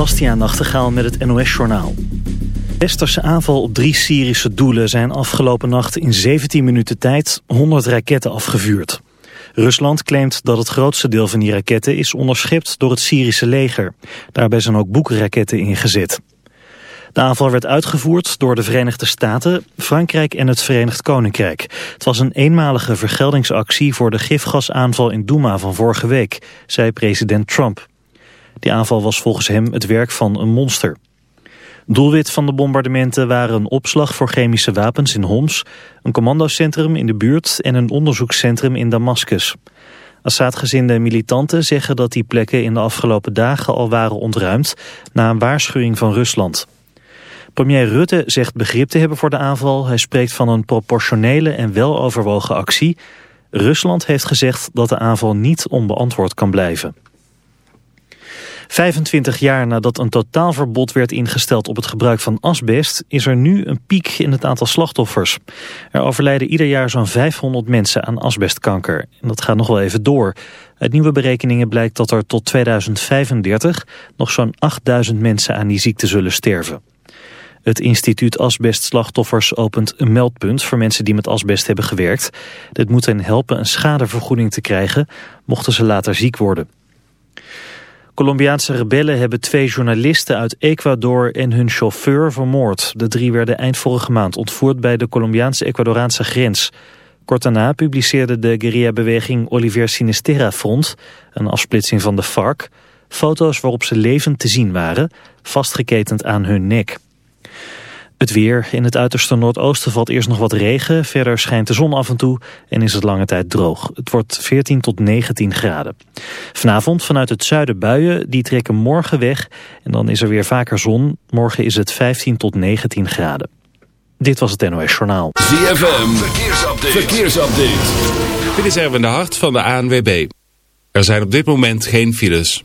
Bastiaan Nachtegaal met het NOS-journaal. Westerse aanval op drie Syrische doelen zijn afgelopen nacht in 17 minuten tijd 100 raketten afgevuurd. Rusland claimt dat het grootste deel van die raketten is onderschept door het Syrische leger. Daarbij zijn ook boekraketten ingezet. De aanval werd uitgevoerd door de Verenigde Staten, Frankrijk en het Verenigd Koninkrijk. Het was een eenmalige vergeldingsactie voor de gifgasaanval in Douma van vorige week, zei president Trump. Die aanval was volgens hem het werk van een monster. Doelwit van de bombardementen waren een opslag voor chemische wapens in Homs, een commandocentrum in de buurt en een onderzoekscentrum in Damascus. Assad-gezinde militanten zeggen dat die plekken in de afgelopen dagen al waren ontruimd na een waarschuwing van Rusland. Premier Rutte zegt begrip te hebben voor de aanval. Hij spreekt van een proportionele en weloverwogen actie. Rusland heeft gezegd dat de aanval niet onbeantwoord kan blijven. 25 jaar nadat een totaalverbod werd ingesteld op het gebruik van asbest... is er nu een piek in het aantal slachtoffers. Er overlijden ieder jaar zo'n 500 mensen aan asbestkanker. En dat gaat nog wel even door. Uit nieuwe berekeningen blijkt dat er tot 2035 nog zo'n 8000 mensen aan die ziekte zullen sterven. Het instituut Asbestslachtoffers opent een meldpunt voor mensen die met asbest hebben gewerkt. Dit moet hen helpen een schadevergoeding te krijgen, mochten ze later ziek worden. Colombiaanse rebellen hebben twee journalisten uit Ecuador en hun chauffeur vermoord. De drie werden eind vorige maand ontvoerd bij de Colombiaanse-Ecuadoraanse grens. Kort daarna publiceerde de guerrilla-beweging Oliver Sinisterra Front, een afsplitsing van de FARC, foto's waarop ze levend te zien waren, vastgeketend aan hun nek. Het weer. In het uiterste noordoosten valt eerst nog wat regen. Verder schijnt de zon af en toe en is het lange tijd droog. Het wordt 14 tot 19 graden. Vanavond vanuit het zuiden buien. Die trekken morgen weg. En dan is er weer vaker zon. Morgen is het 15 tot 19 graden. Dit was het NOS Journaal. ZFM. Verkeersupdate. Verkeersupdate. Dit is Erwin de Hart van de ANWB. Er zijn op dit moment geen files.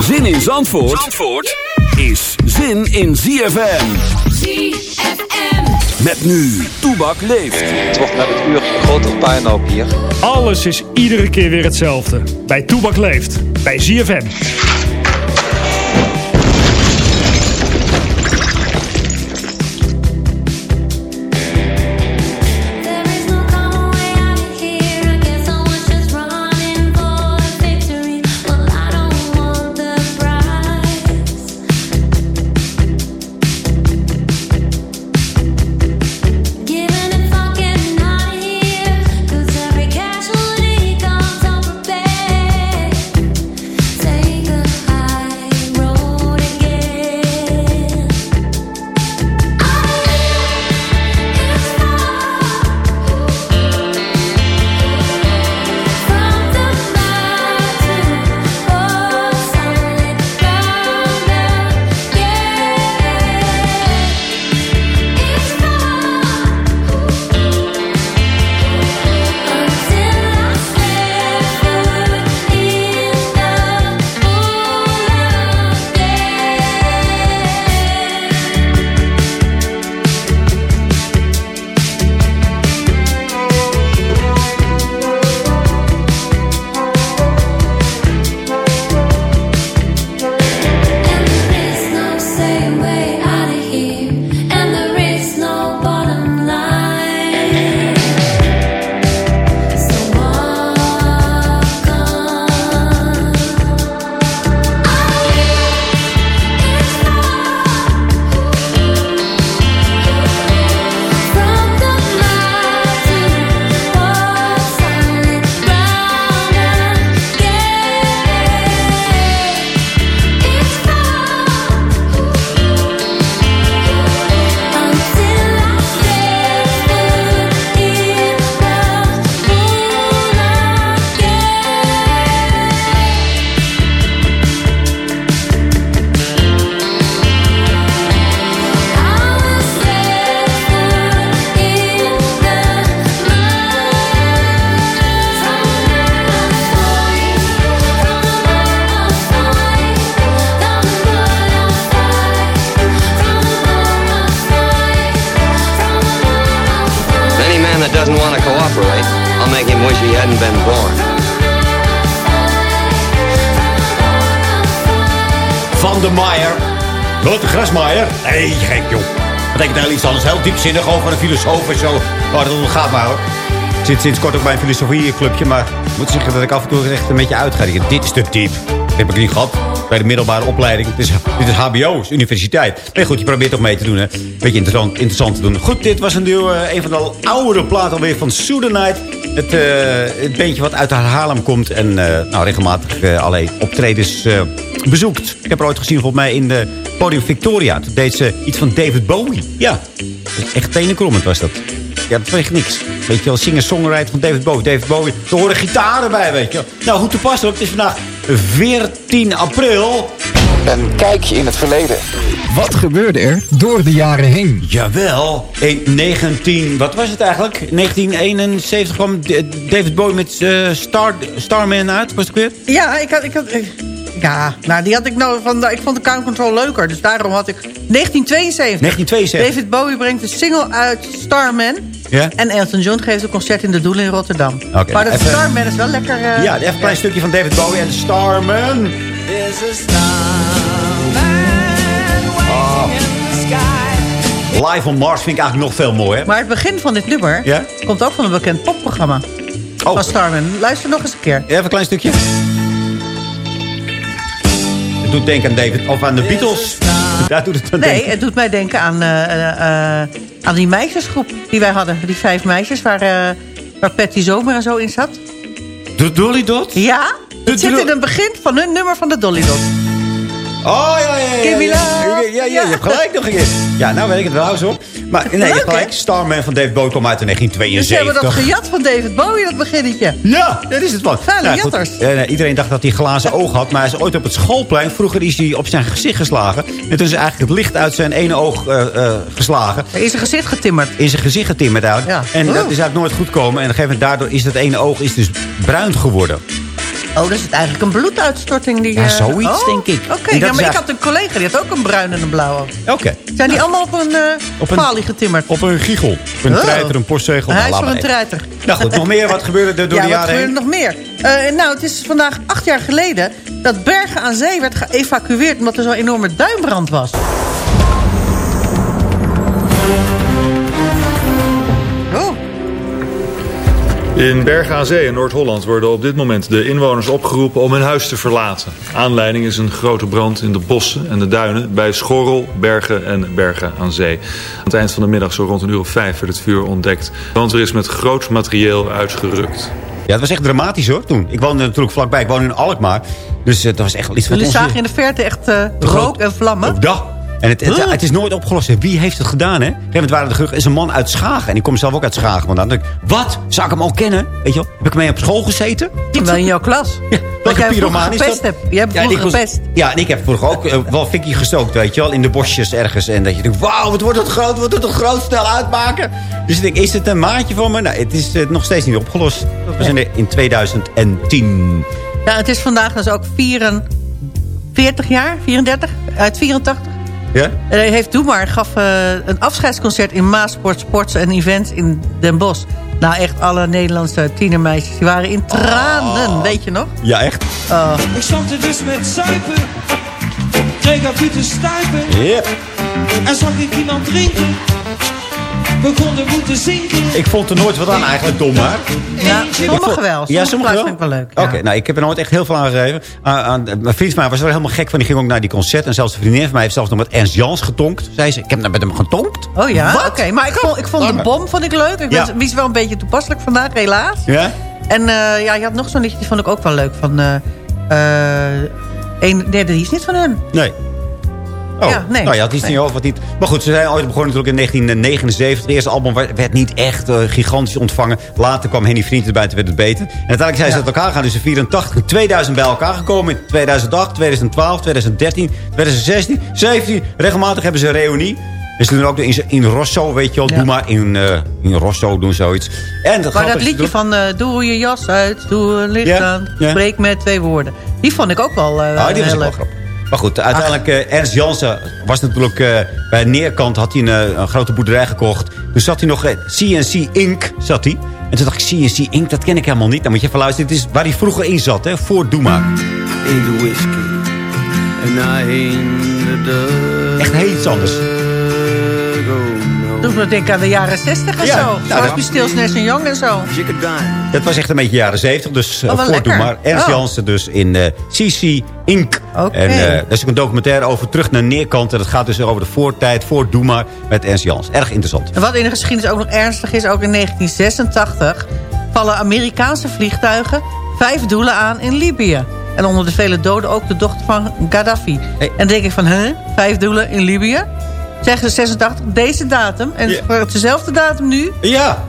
Zin in Zandvoort, Zandvoort is zin in ZFM. ZFM. Met nu, Toebak leeft. Het wordt met het uur groter puinhoop hier. Alles is iedere keer weer hetzelfde. Bij Toebak leeft. Bij ZFM. De Maier. Een grasmaaier? Nee, gek joh. Wat denk ik nou iets anders? Heel diepzinnig over een filosoof en zo. Oh, dat gaat maar hoor. Ik zit sinds kort ook bij een filosofieclubje. Maar ik moet zeggen dat ik af en toe echt een beetje uitga. Dit is te diep. Dat heb ik niet gehad bij de middelbare opleiding. Dit is, dit is HBO, is universiteit. Nee, goed, je probeert toch mee te doen, hè. Beetje interessant, interessant te doen. Goed, dit was een, nieuw, eh, een van de oudere platen alweer van Night. Het, uh, het beentje wat uit Haarlem komt en uh, nou, regelmatig allerlei optredens bezoekt. Ik heb er ooit gezien volgens mij in de podium Victoria. Toen deed ze iets van David Bowie. Ja, echt tenenkrommend was dat. Ja, dat weet niks. Weet je wel, singer-songwriter van David Bowie. David Bowie, er horen gitaren bij, weet je Nou, hoe toepasselijk. Het is vandaag 14 april. Een kijkje in het verleden. Wat gebeurde er door de jaren heen? Jawel, in 19... Wat was het eigenlijk? 1971 kwam David Bowie met uh, Star, Starman uit. Was het weer? Ja, ik had... Ik had ja, nou, die had ik nou van. Ik vond de Count Control leuker. Dus daarom had ik 1972. 1972. David Bowie brengt de single uit Starman. Ja? En Elton John geeft een concert in de Doelen in Rotterdam. Okay, maar dat Starman is wel lekker... Uh, ja, even een klein stukje van David Bowie en Starman. Oh. Live on Mars vind ik eigenlijk nog veel mooier. Maar het begin van dit nummer ja? komt ook van een bekend popprogramma. Oh. Van Starman. Luister nog eens een keer. Even een klein stukje. Het doet denken aan David, of aan de Beatles. Daar doet het aan nee, denken. het doet mij denken aan, uh, uh, aan die meisjesgroep die wij hadden. Die vijf meisjes waar, waar Patty Zomer en zo in zat. De Dolly Dot? Ja, het zit in het begin van hun nummer van de Dolly Dot. Oh, ja, ja, ja. Ja, ja, ja, je hebt gelijk nog een keer. Ja, nou weet ik het wel zo. Maar nee, je gelijk. Starman van David Bowie kwam uit in 1972. Dus ze hebben dat gejat van David Bowie, dat beginnetje. Ja, dat is het wat. Vuile nou, jatters. nee, iedereen dacht dat hij glazen oog had. Maar hij is ooit op het schoolplein. Vroeger is hij op zijn gezicht geslagen. En toen is eigenlijk het licht uit zijn ene oog uh, uh, geslagen. In zijn gezicht getimmerd. In zijn gezicht getimmerd eigenlijk. Ja. En dat is eigenlijk nooit goed gekomen. En op een gegeven moment daardoor is dat ene oog is dus bruin geworden. Oh, dat is het eigenlijk een bloeduitstorting. Die, ja, uh... zoiets oh, denk ik. Oké, ja, maar ik had een collega, die had ook een bruin en een blauwe. Oké. Zijn die allemaal op een, uh, op een palie getimmerd? Op een giegel. Op een oh. treiter, een postzegel. Hij is voor een treiter. Nou goed, nog meer. Wat gebeurde er door de jaren heen? Ja, wat gebeurde nog meer? Uh, nou, het is vandaag acht jaar geleden dat Bergen aan Zee werd geëvacueerd... omdat er zo'n enorme duinbrand was. In Bergen aan Zee in Noord-Holland worden op dit moment de inwoners opgeroepen om hun huis te verlaten. Aanleiding is een grote brand in de bossen en de duinen bij Schorrel, Bergen en Bergen aan Zee. Aan het eind van de middag, zo rond een uur of vijf, werd het vuur ontdekt. Want er is met groot materieel uitgerukt. Ja, het was echt dramatisch hoor, toen. Ik woonde natuurlijk vlakbij, ik woonde in Alkmaar. Dus het was echt iets van... Jullie zagen in de verte echt uh, rook en vlammen? Ook dat. En het, het, het, is nooit opgelost. Wie heeft het gedaan, hè? Op een gegeven moment waren er is een man uit Schagen. En ik kom zelf ook uit Schagen vandaan. Dan wat? Zou ik hem al kennen? Weet je wel? Heb ik mee op school gezeten? Wel in jouw klas. Ja, welke jij pyromaan is dat? Hebt. Je hebt ja, vroeger gepest. Ja, en ik heb vroeger ook uh, wel fikkie gestookt, weet je wel. In de bosjes ergens. En dat je denkt, wauw, wat wordt het groot. Wat wordt het groot snel uitmaken. Dus ik denk, is het een maatje van me? Nou, het is uh, nog steeds niet opgelost. We zijn er in 2010. Ja, het is vandaag dus ook 44 jaar, 34, uit 84. Ja? En heeft Doe maar gaf uh, een afscheidsconcert in Maasport Sports en Events in Den Bosch. Nou, echt alle Nederlandse tienermeisjes, die waren in tranen, oh. weet je nog? Ja, echt. Uh. Ik stond dus met zuipen, kreeg uit te stuipen. Yep. En zag ik iemand drinken begonnen moeten zinken. Ik vond er nooit wat aan eigenlijk, dom maar. Ja, sommige wel. ja, sommige wel? vind ik wel leuk. Oké, nou ik heb er nooit echt heel veel aan gegeven. aan, mijn vriend van mij was er helemaal gek van. Die ging ook naar die concert. En zelfs de vriendin van mij heeft zelfs nog met Ernst Jans getonkt. Zei ze, ik heb met hem getonkt. Oh ja, oké. Maar ik vond, ik vond de bom vond ik leuk. Ik ja. Wie is wel een beetje toepasselijk vandaag, helaas. Ja? En uh, ja, je had nog zo'n liedje, die vond ik ook wel leuk. Van, uh, uh, een, nee, die is niet van hem. Nee. Oh, ja, nee. Nou ja, het is niet over wat niet. Maar goed, ze zijn ooit begonnen natuurlijk in 1979. Het eerste album werd niet echt uh, gigantisch ontvangen. Later kwam Henny Vriend erbij, toen werd het beter. En uiteindelijk zijn ze uit elkaar gaan. Dus in 84 2000 bij elkaar gekomen. In 2008, 2012, 2013, 2016, 17. Regelmatig hebben ze een reunie. Dus doen ook in, in Rosso, weet je wel. Doe maar in, uh, in Rosso doen zoiets. En dat maar dat liedje van uh, doe je jas uit, doe een licht aan. Spreek met twee woorden. Die vond ik ook wel ah, die was ook wel grappig. Maar goed, uiteindelijk, uh, Ernst Jansen was natuurlijk uh, bij Neerkant, had hij een, een, grote boerderij gekocht. Toen zat hij nog, CNC Inc. zat hij. En toen dacht ik, CNC Inc., dat ken ik helemaal niet. Dan moet je even luisteren. Dit is waar hij vroeger in zat, hè, voor Doe maar. In de whisky. En in Echt heel iets anders. Doet me denken aan de jaren 60 en Ja, zo. nou, Crosby, Stills, Nash Young en zo. Dat was echt een beetje jaren 70, dus uh, Oh, wel voor Doe lekker. maar. Ernst Oh. Jansen dus in eh, CC Inc. Oké. En eh daar is ook een documentaire over terug naar Neerkant. En dat gaat dus over de voortijd voor Doe maar met Ernst Jans. Erg interessant. En wat in de geschiedenis ook nog ernstig is, ook in 1986 vallen Amerikaanse vliegtuigen vijf doelen aan in Libië. En onder de vele doden ook de dochter van Gaddafi. En dan denk ik van, hè, vijf doelen in Libië? Zeggen ze 86, deze datum. En Ja. het is dezelfde datum nu. Ja.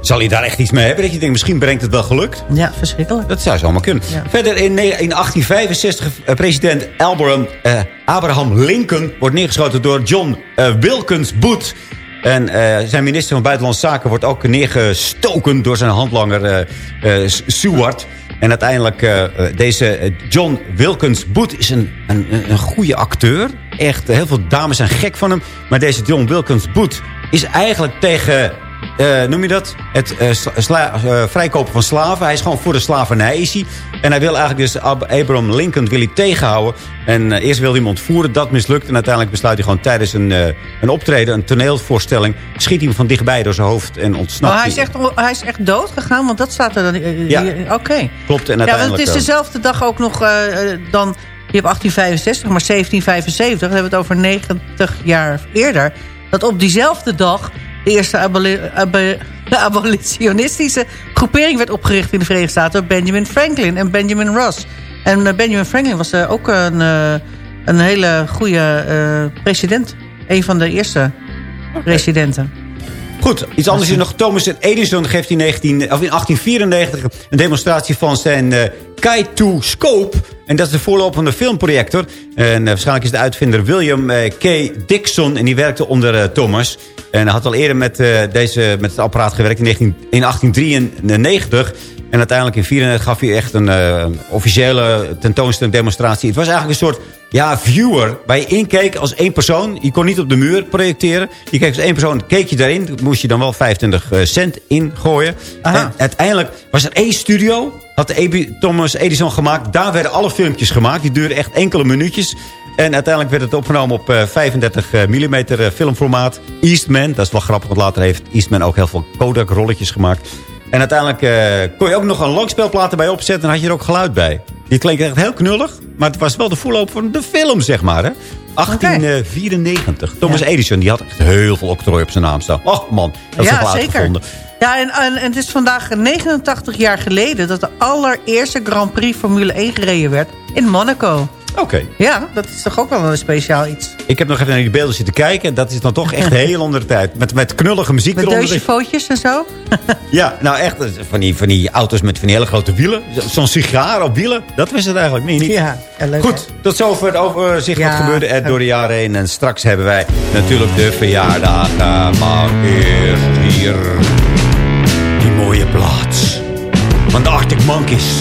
Zal hij daar echt iets mee hebben? Dat je denkt, misschien brengt het wel gelukt? Ja, verschrikkelijk. Dat zou zomaar kunnen. Ja. Verder in, ne- in 1865 eh, president Abraham, eh, Abraham Lincoln wordt neergeschoten door John eh, Wilkins Booth. En eh, zijn minister van Buitenlandse Zaken wordt ook neergestoken door zijn handlanger eh, eh, Seward. En uiteindelijk, eh, deze eh, John Wilkins Booth is een, een, een- goede acteur. Echt, heel veel dames zijn gek van hem. Maar deze John Wilkins Booth is eigenlijk tegen eh, noem je dat? Het eh, eh, vrijkopen van slaven. Hij is gewoon voor de slavernij is hij. En hij wil eigenlijk dus Ab- Abraham Lincoln wil hij tegenhouden. En eerst wil hij hem ontvoeren. Dat mislukt. En uiteindelijk besluit hij gewoon tijdens een, een optreden, een toneelvoorstelling... schiet hij hem van dichtbij door zijn hoofd en ontsnapt Oh, hij, is echt, hij is echt dood gegaan, want dat staat er dan. Ja. Oké. Klopt. En Ja, want uiteindelijk... het is dezelfde dag ook nog dan... Je hebt 1865, maar 1775, dan hebben we het over 90 jaar eerder. Dat op diezelfde dag de eerste aboli ab- abolitionistische groepering werd opgericht in de Verenigde Staten... door Benjamin Franklin en Benjamin Ross. En eh, Benjamin Franklin was eh, ook een, eh, een hele goede president. Een van de eerste presidenten. Goed, iets anders is nog. Thomas Edison geeft in, 19, of in 1894 een demonstratie van zijn eh Kai-2-scope. En dat is de voorloper van de filmprojector. En eh, waarschijnlijk is de uitvinder William eh, K. Dixon. En die werkte onder Thomas. En hij had al eerder met, deze, met het apparaat gewerkt in, 19, in 1893. En uiteindelijk in 1994 gaf hij echt een officiële tentoonstelling, demonstratie. Het was eigenlijk een soort ja, viewer. Waar je inkeek als één persoon. Je kon niet op de muur projecteren. Je keek als één persoon, keek je daarin. Moest je dan wel 25 cent ingooien. En uiteindelijk was er één studio. Had de Thomas Edison gemaakt. Daar werden alle filmpjes gemaakt. Die duurden echt enkele minuutjes. En uiteindelijk werd het opgenomen op eh, 35 mm filmformaat. Eastman, dat is wel grappig. Want later heeft Eastman ook heel veel Kodak rolletjes gemaakt. En uiteindelijk eh, kon je ook nog een langspeelplaat erbij opzetten. En had je er ook geluid bij. Die klinkt echt heel knullig. Maar het was wel de voorloper van de film, zeg maar. Hè? 1894. Thomas Edison, die had echt heel veel octrooi op zijn naam staan. Och man, dat is ja, zeker. uitgevonden. Ja, en, en, en het is vandaag 89 jaar geleden... dat de allereerste Grand Prix Formule 1 gereden werd in Monaco. Oké. Ja, dat is toch ook wel een speciaal iets. Ik heb nog even naar die beelden zitten kijken. Dat is dan toch echt heel onder de tijd. Met, met knullige muziek Met eronder. deusjefootjes en zo. Ja, nou echt. Van die, van die auto's met van die hele grote wielen. Zo'n sigaar op wielen. Dat was het eigenlijk. Meer niet. Ja, leuk, Goed, tot zover het overzicht Ja. wat gebeurde er door de jaren heen. En straks hebben wij natuurlijk de verjaardagen. Maar eerst hier die mooie plaats van de Arctic Monkeys.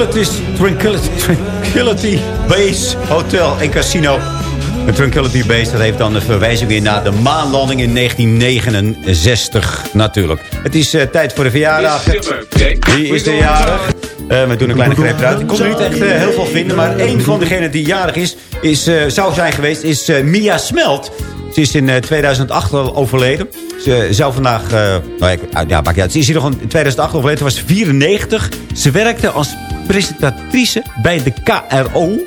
Tranquility, Tranquility, Tranquility Base Hotel en Casino. De Tranquility Base, dat heeft dan een verwijzing weer naar de maanlanding in 1969 natuurlijk. Het is eh, tijd voor de verjaardag. Wie is er jarig? Eh, we doen een kleine greep eruit. Ik kon er niet echt eh, heel veel vinden, maar een van degenen die jarig is, is zou zijn geweest, is Mia Smelt. Ze is in eh, 2008 al overleden. Ze zou vandaag... eh, nou, ik- ah, ja, maakt uit. Ze is hier nog in 2008 overleden. Ze was 94. Ze werkte als presentatrice bij de KRO.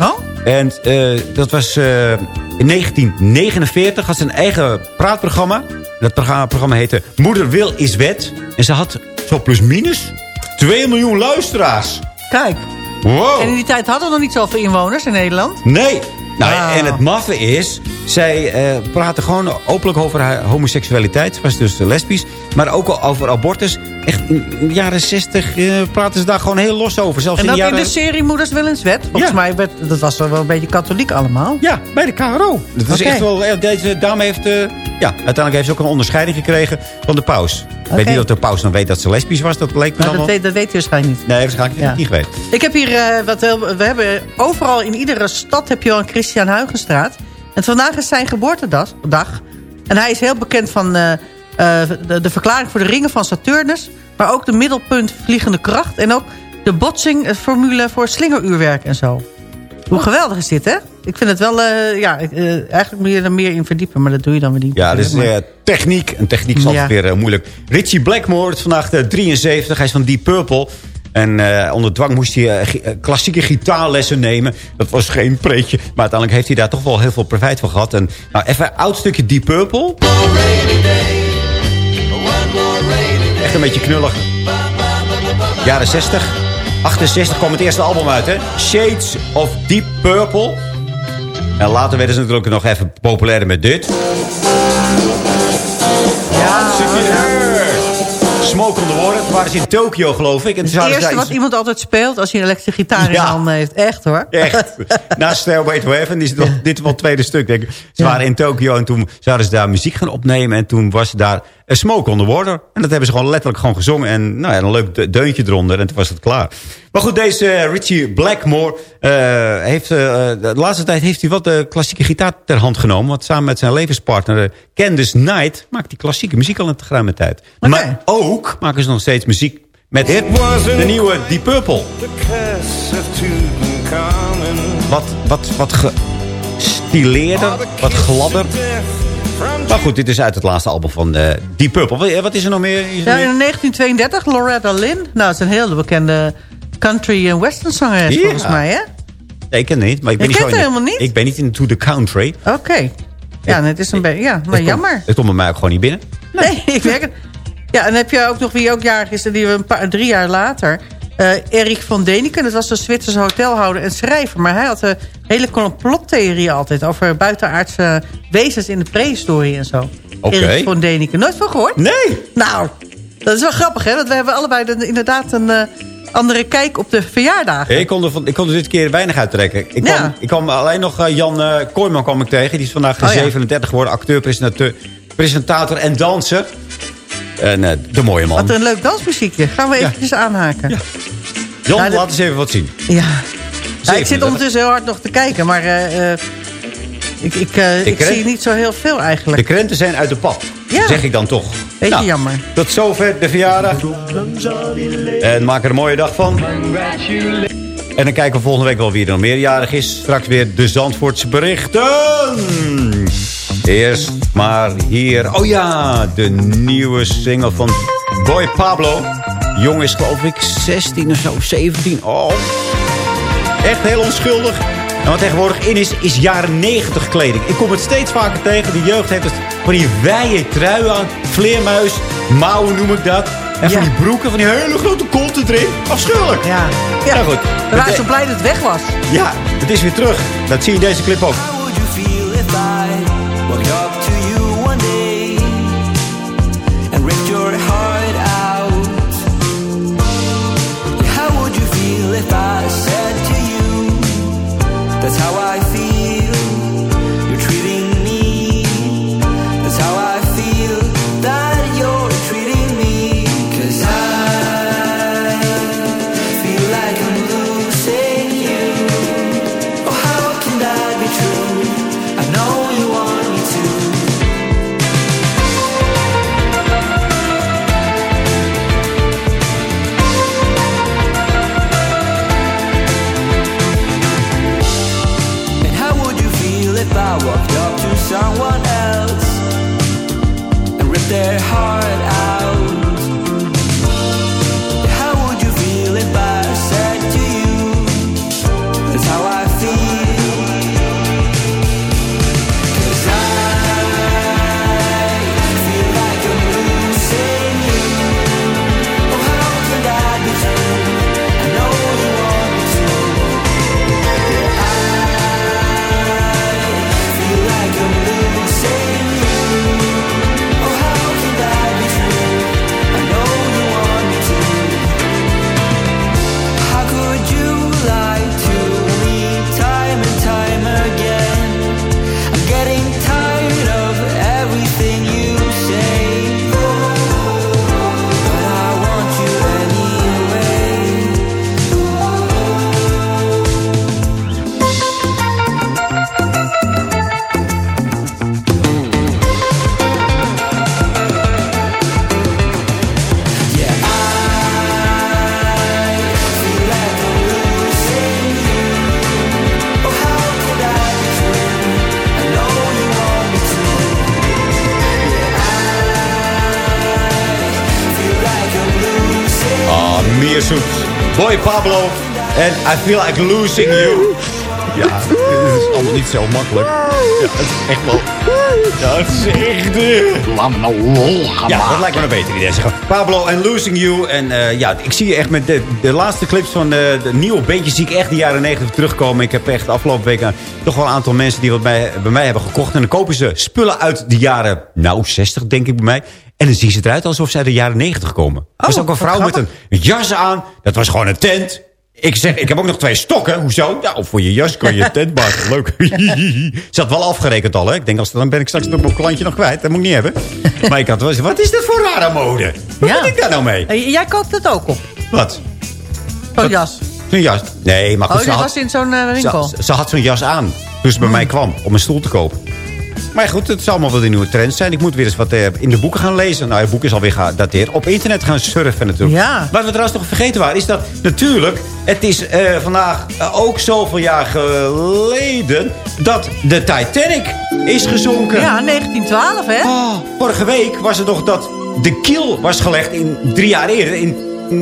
Oh? En eh, dat was eh, in 1949. Had ze een eigen praatprogramma. Dat programma, programma heette Moeder Wil is Wet. En ze had zo plus minus 2 miljoen luisteraars. Kijk. Wow. En in die tijd hadden we nog niet zoveel inwoners in Nederland. Nee. Nou, Ah. En het maffe is, zij eh praten gewoon openlijk over haar homoseksualiteit. Ze was dus lesbisch. Maar ook al over abortus. Echt in in de jaren 60 eh, praten ze daar gewoon heel los over. Zelfs En in ook de jaren... in de serie Moeders Willenswet. Volgens Ja. mij werd, dat was wel een beetje katholiek allemaal. Ja, bij de KRO. Dat is Oké. echt wel, eh, deze dame heeft, ja, uiteindelijk heeft ze ook een onderscheiding gekregen van de paus. Ik weet niet of de paus dan weet dat ze lesbisch was. Dat leek me dan dat, weet, dat weet je waarschijnlijk niet. Nee, waarschijnlijk Ja. niet geweest. Ik heb hier, wat heel, we hebben overal in iedere stad heb je wel een Christian Huygenstraat. En vandaag is zijn geboortedag. dag. En hij is heel bekend van eh, eh, de, de verklaring voor de ringen van Saturnus. Maar ook de middelpunt vliegende kracht. En ook de botsingformule voor slingeruurwerk en zo. Hoe geweldig is dit, hè? Ik vind het wel, eh, ja, eigenlijk moet je er meer in verdiepen. Maar dat doe je dan weer niet. Ja, dus techniek. En techniek is altijd Ja. weer moeilijk. Richie Blackmore is vandaag de 73. Hij is van Deep Purple. En eh, onder dwang moest hij eh, eh, klassieke gitaarlessen nemen. Dat was geen preetje. Maar uiteindelijk heeft hij daar toch wel heel veel profijt van gehad. En nou, even een oud stukje Deep Purple. Echt een beetje knullig. Jaren 60. 68 kwam het eerste album uit, hè? Shades of Deep Purple. En later werden ze natuurlijk nog even populairder met dit. Ja, Zit je the Water. Toen waren ze in Tokio, geloof ik. En Het eerste wat iemand altijd speelt als hij een elektrische gitaar in Ja. handen heeft. Echt hoor. Echt. Na Stairway to Heaven is dit, wel het tweede stuk. Denk ik. Ze Ja. waren in Tokio en toen zouden ze daar muziek gaan opnemen. En toen was daar Smoke on the Water. En dat hebben ze gewoon letterlijk gewoon gezongen. En nou ja, een leuk de- deuntje eronder. En toen was het klaar. Maar goed, deze eh, Richie Blackmore eh, heeft... eh, de laatste tijd heeft hij wat de klassieke gitaar ter hand genomen. Want samen met zijn levenspartner Candice Knight... maakt hij klassieke muziek al een geruime tijd. Maar ook maken ze nog steeds muziek met de nieuwe Deep Purple. Wat, wat, wat gestileerder, wat gladder. Maar goed, dit is uit het laatste album van eh Deep Purple. Wat- Wat is er nog meer? Is er Ja, in 1932, Loretta Lynn. Nou, het is een hele bekende country en western zangeres Ja. volgens mij, hè? Nee, ik ken het niet. Maar ik ben Je niet zo helemaal niet? Ik ben niet into the country. Oké. Ja, het is een beetje... Ja, maar Het jammer. Komt, het komt bij mij ook gewoon niet binnen. Nee, ik werk het. Ja, en heb je ook nog wie ook jarig is, die we een paar, drie jaar later. Eh Erik van Deniken, dat was een Zwitserse hotelhouder en schrijver. Maar hij had een hele complottheorie altijd over buitenaardse wezens in de prehistorie en zo. Erik van Deniken. Nooit van gehoord? Nee. Nou, dat is wel grappig, hè? Want we hebben allebei de- inderdaad een eh, andere kijk op de verjaardagen. Ik kon, er, van- ik kon er dit keer weinig uittrekken. Ik kwam, ik kwam alleen nog eh, Jan eh Kooijman kwam ik tegen. Die is vandaag Oh, ja. 37 geworden. Acteur, presentateur, presentator en danser. En eh, de mooie man. Wat een leuk dansmuziekje. Gaan we eventjes aanhaken. Ja. Nou, laat eens even wat zien. Ja. Ik 37. zit ondertussen heel hard nog te kijken, maar eh, eh, ik, ik, ik zie niet zo heel veel eigenlijk. De krenten zijn uit de pap. Ja. Zeg ik dan toch. Beetje Nou, jammer. Tot zover de verjaardag. En maak er een mooie dag van. En dan kijken we volgende week wel wie er nog meerjarig is. Straks weer de Zandvoortse berichten. Eerst maar hier. Oh ja, de nieuwe single van Boy Pablo. Jong is geloof ik 16 of zo, 17. Oh, echt heel onschuldig. En wat tegenwoordig in is, is jaren 90 kleding. Ik kom het steeds vaker tegen. De jeugd heeft het van die wijde trui aan. Vleermuis, mouwen noem ik dat. En van die broeken, van die hele grote konten erin. Afschuwelijk. Ja. ja. Nou goed. We waren zo blij dat het weg was. Ja, het is weer terug. Dat zie je in deze clip ook. That's how I feel, and I feel like losing you. Ja, het is allemaal niet zo makkelijk. Ja, het is echt wel... Ja, het is echt... eh. Laat me nou lol gaan Ja, dat lijkt me een beter idee. Zeg. Pablo en Losing You. En eh, ja, ik zie je echt met de, de laatste clips van de, de nieuwe beentjes... zie ik echt de jaren 90 terugkomen. Ik heb echt de afgelopen weken toch wel een aantal mensen... die wat bij, bij mij hebben gekocht. En dan kopen ze spullen uit de jaren, nou, 60 denk ik bij mij. En dan zien ze eruit alsof ze uit de jaren 90 komen. er was ook een vrouw met een jas aan. Dat was gewoon een tent. Ik zeg, ik heb ook nog twee stokken. Hoezo? Nou, voor je jas kan je een tent maken. Leuk. Ze had wel afgerekend al, hè. Ik denk, als, dan ben ik straks mijn klantje nog kwijt. Dat moet ik niet hebben. Maar ik had wel eens, wat is dit voor rare mode? Wat Ja. ik daar nou mee? Eh, Jij koopt het ook op, Wat? zo'n jas. Zo'n jas? Nee, maar goed, Oh, ze had, was in zo'n eh, winkel. ze, ze had zo'n jas aan. Toen ze bij mij kwam om een stoel te kopen. Maar goed, het zal allemaal wel de nieuwe trends zijn. Ik moet weer eens wat eh, in de boeken gaan lezen. Nou, het boek is alweer gedateerd. Op internet gaan surfen natuurlijk. Ja. Wat we trouwens nog vergeten waren, is dat natuurlijk... Het is eh, vandaag eh, ook zoveel jaar geleden... dat de Titanic is gezonken. Ja, 1912, hè? Oh, vorige week was het nog dat de kiel was gelegd in drie jaar eerder, in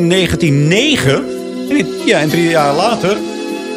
1909. En in- ja, en drie jaar later,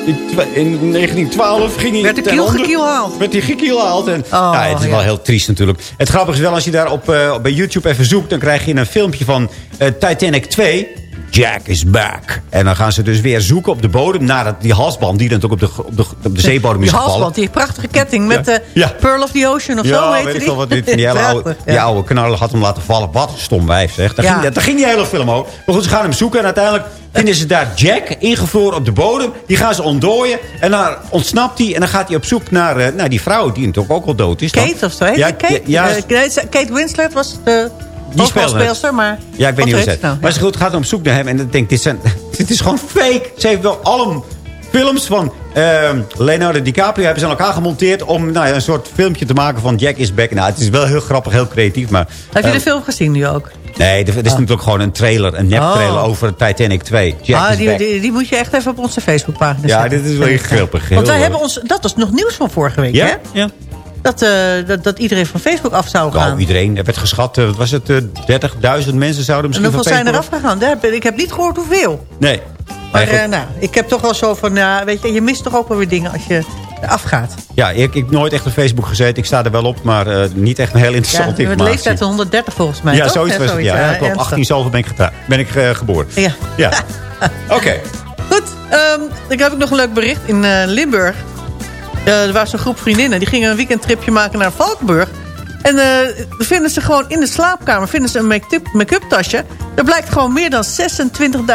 in, twa- in 1912, ging hij Werd de kiel gekielhaald. Werd hij gekielhaald. En, Oh, ja, het is ja. wel heel triest natuurlijk. Het grappige is wel, als je daar op, eh, bij YouTube even zoekt... dan krijg je een filmpje van eh, Titanic 2... Jack is back. En dan gaan ze dus weer zoeken op de bodem... naar dat, die halsband die dan ook op de, op de, op de zeebodem is Die gevallen. halsband, die prachtige ketting met de Ja. Pearl of the Ocean of zo, Ja, heette weet ik die? wel wat dit die hele oude, die ja. oude knarren had hem laten vallen. Wat een stom wijf, zeg. Daar, Ja. ging, daar ging die hele film ook. Maar goed, ze gaan hem zoeken en uiteindelijk vinden ze daar Jack ingevroren op de bodem. Die gaan ze ontdooien en dan ontsnapt hij en dan gaat hij op zoek naar, eh, naar die vrouw die natuurlijk ook al dood is. dan. Kate of zo, heet ja, die Kate? Ja, Eh, nee, ze- Kate Winslet was de Die hoofdrolspeelster, maar... ja, ik weet niet hoe ze het nou? Maar ze goed, gaat op zoek naar hem en dan denkt, dit, zijn, dit is gewoon fake. Ze heeft wel alle films van ehm, Leonardo DiCaprio hebben ze aan elkaar gemonteerd... om nou, ja, een soort filmpje te maken van Jack is back. Nou, het is wel heel grappig, heel creatief, maar... Heb je eh, de film gezien nu ook? Nee, dit is natuurlijk gewoon een trailer, een nep-trailer Oh. over Titanic 2. Jack ah, is die, back. die, die moet je echt even op onze Facebookpagina Ja, zetten. dit is wel heel grappig. Want wij hebben ons... Dat was nog nieuws van vorige week, Ja? hè? Ja. Dat, eh, dat, dat iedereen van Facebook af zou gaan. Nou, iedereen. Er werd geschat, eh, wat was het, eh 30.000 mensen zouden en misschien hoeveel van zijn er Facebook- afgegaan? Daar heb- Ik heb niet gehoord hoeveel. Nee. Maar eh, nou, ik heb toch wel zo van... Ja, weet je, je mist toch ook wel weer dingen als je afgaat. Ja, ik, heb nooit echt op Facebook gezeten. Ik sta er wel op, maar eh, niet echt een heel Ja, interessante met informatie. leeftijd van 130 volgens mij, Ja, toch? zoiets was het. Ja, ja, klopt. ernstig. 18 zoveel ben ik, ben ik eh, geboren. Ja. Ja. Oké. Goed, ehm, ik heb ook nog een leuk bericht. In eh, Limburg eh, er was een groep vriendinnen. Die gingen een weekendtripje maken naar Valkenburg. En eh vinden ze gewoon in de slaapkamer vinden ze een make-up make tasje. Er blijkt gewoon meer dan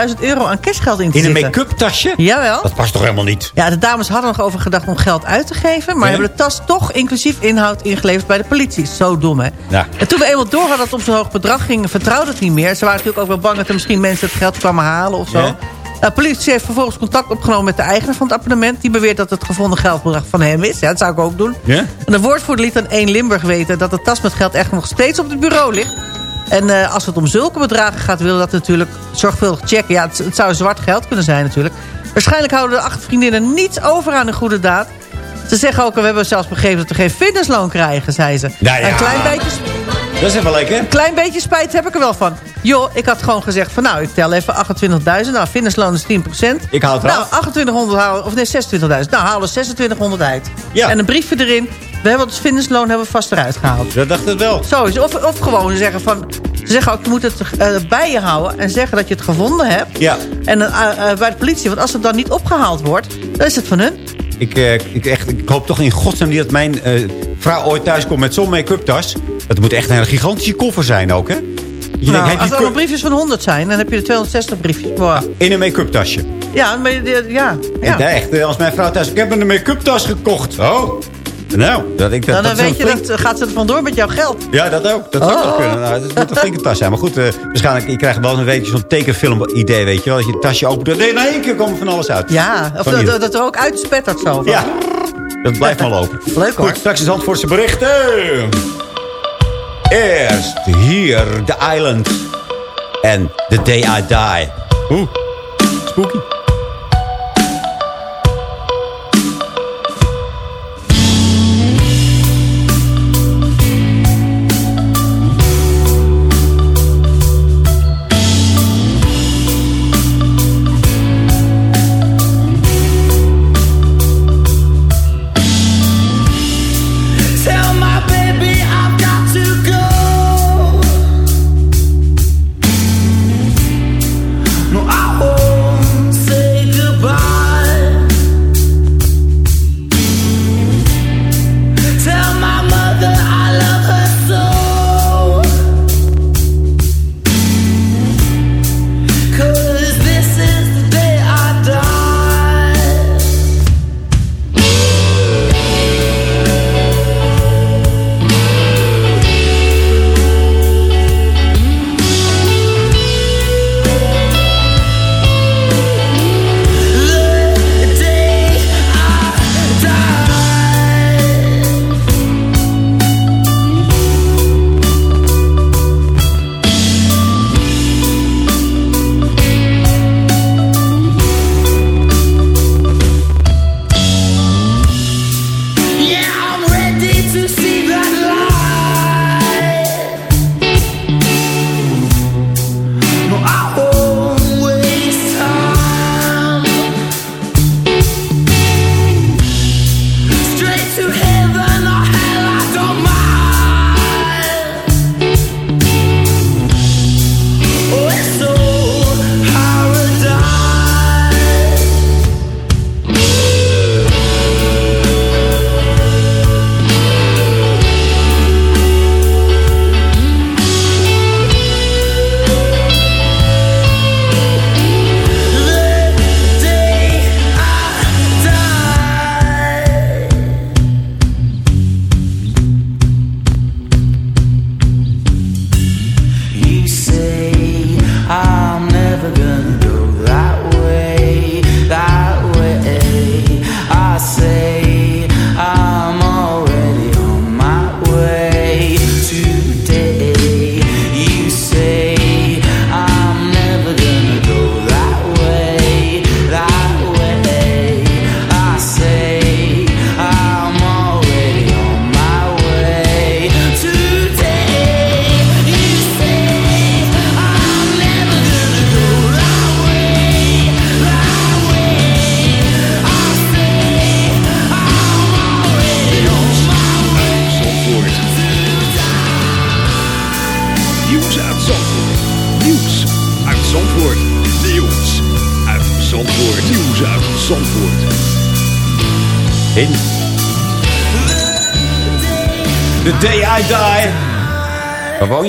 26.000 euro aan cashgeld in te In een zitten. make-up tasje? Jawel. Dat past toch helemaal niet? Ja, de dames hadden nog over gedacht om geld uit te geven... maar hebben de tas toch inclusief inhoud ingeleverd bij de politie. Zo dom, hè? Ja. En toen we eenmaal door hadden dat het om zo'n hoog bedrag ging... vertrouwde het niet meer. Ze waren natuurlijk ook wel bang dat er misschien mensen het geld kwamen halen of zo. Ja. De politie heeft vervolgens contact opgenomen met de eigenaar van het appartement. Die beweert dat het gevonden geldbedrag van hem is. Ja, dat zou ik ook doen. Ja? En de woordvoerder liet aan 1 Limburg weten... dat de tas met geld echt nog steeds op het bureau ligt. En eh, als het om zulke bedragen gaat... willen dat natuurlijk zorgvuldig checken. Ja, het, het zou zwart geld kunnen zijn natuurlijk. Waarschijnlijk houden de acht vriendinnen niets over aan de goede daad. Ze zeggen ook, we hebben zelfs begrepen dat we geen fitnessloon krijgen, zei ze. Nou ja. Een klein beetje, Dat is even lekker. een klein beetje spijt heb ik er wel van. Joh, ik had gewoon gezegd van nou, ik tel even 28.000. Nou, fitnessloon is 10%. Ik haal het Nou, eraf. 2800 halen, of nee, 26.000. Nou, halen we 2600 uit. Ja. En een briefje erin. We hebben het fitnessloon hebben we vast eruit gehaald. Dat dacht ik wel. Zo is het. Of, of gewoon zeggen van... Ze zeggen ook, je moet het eh, bij je houden en zeggen dat je het gevonden hebt. Ja. En eh, eh, bij de politie, want als het dan niet opgehaald wordt, dan is het van hun. Ik, eh, ik, echt, ik hoop toch in godsnaam niet dat mijn eh, vrouw ooit thuis komt met zo'n make-up tas. Dat moet echt een gigantische koffer zijn ook, hè? Je Nou, denkt, als er allemaal ku- briefjes van 100 zijn, dan heb je er 260 briefjes. Wow. in een make-up tasje. Ja, maar je- ja. ja. En echt, eh, als mijn vrouw thuis... Ik heb een make-up tas gekocht. Oh. Nou, dat ik dat, Dan, dat dan weet je, flink- dat eh, gaat ze er vandoor met jouw geld. Ja, dat ook. Dat zou Oh. wel kunnen. Nou, het moet een flinke tas zijn. Maar goed, eh, waarschijnlijk je krijgt wel een beetje zo'n tekenfilm-idee, weet je wel. Als je het tasje opent, dan nee, in één keer komt er van alles uit. Ja, of dat, dat, dat er ook uitspettert zo. van. Ja, dat blijft maar lopen. Leuk hoor. Goed, straks is Zandvoortse berichten. Eerst hier, The Island. En The Day I Die. Oeh, spooky.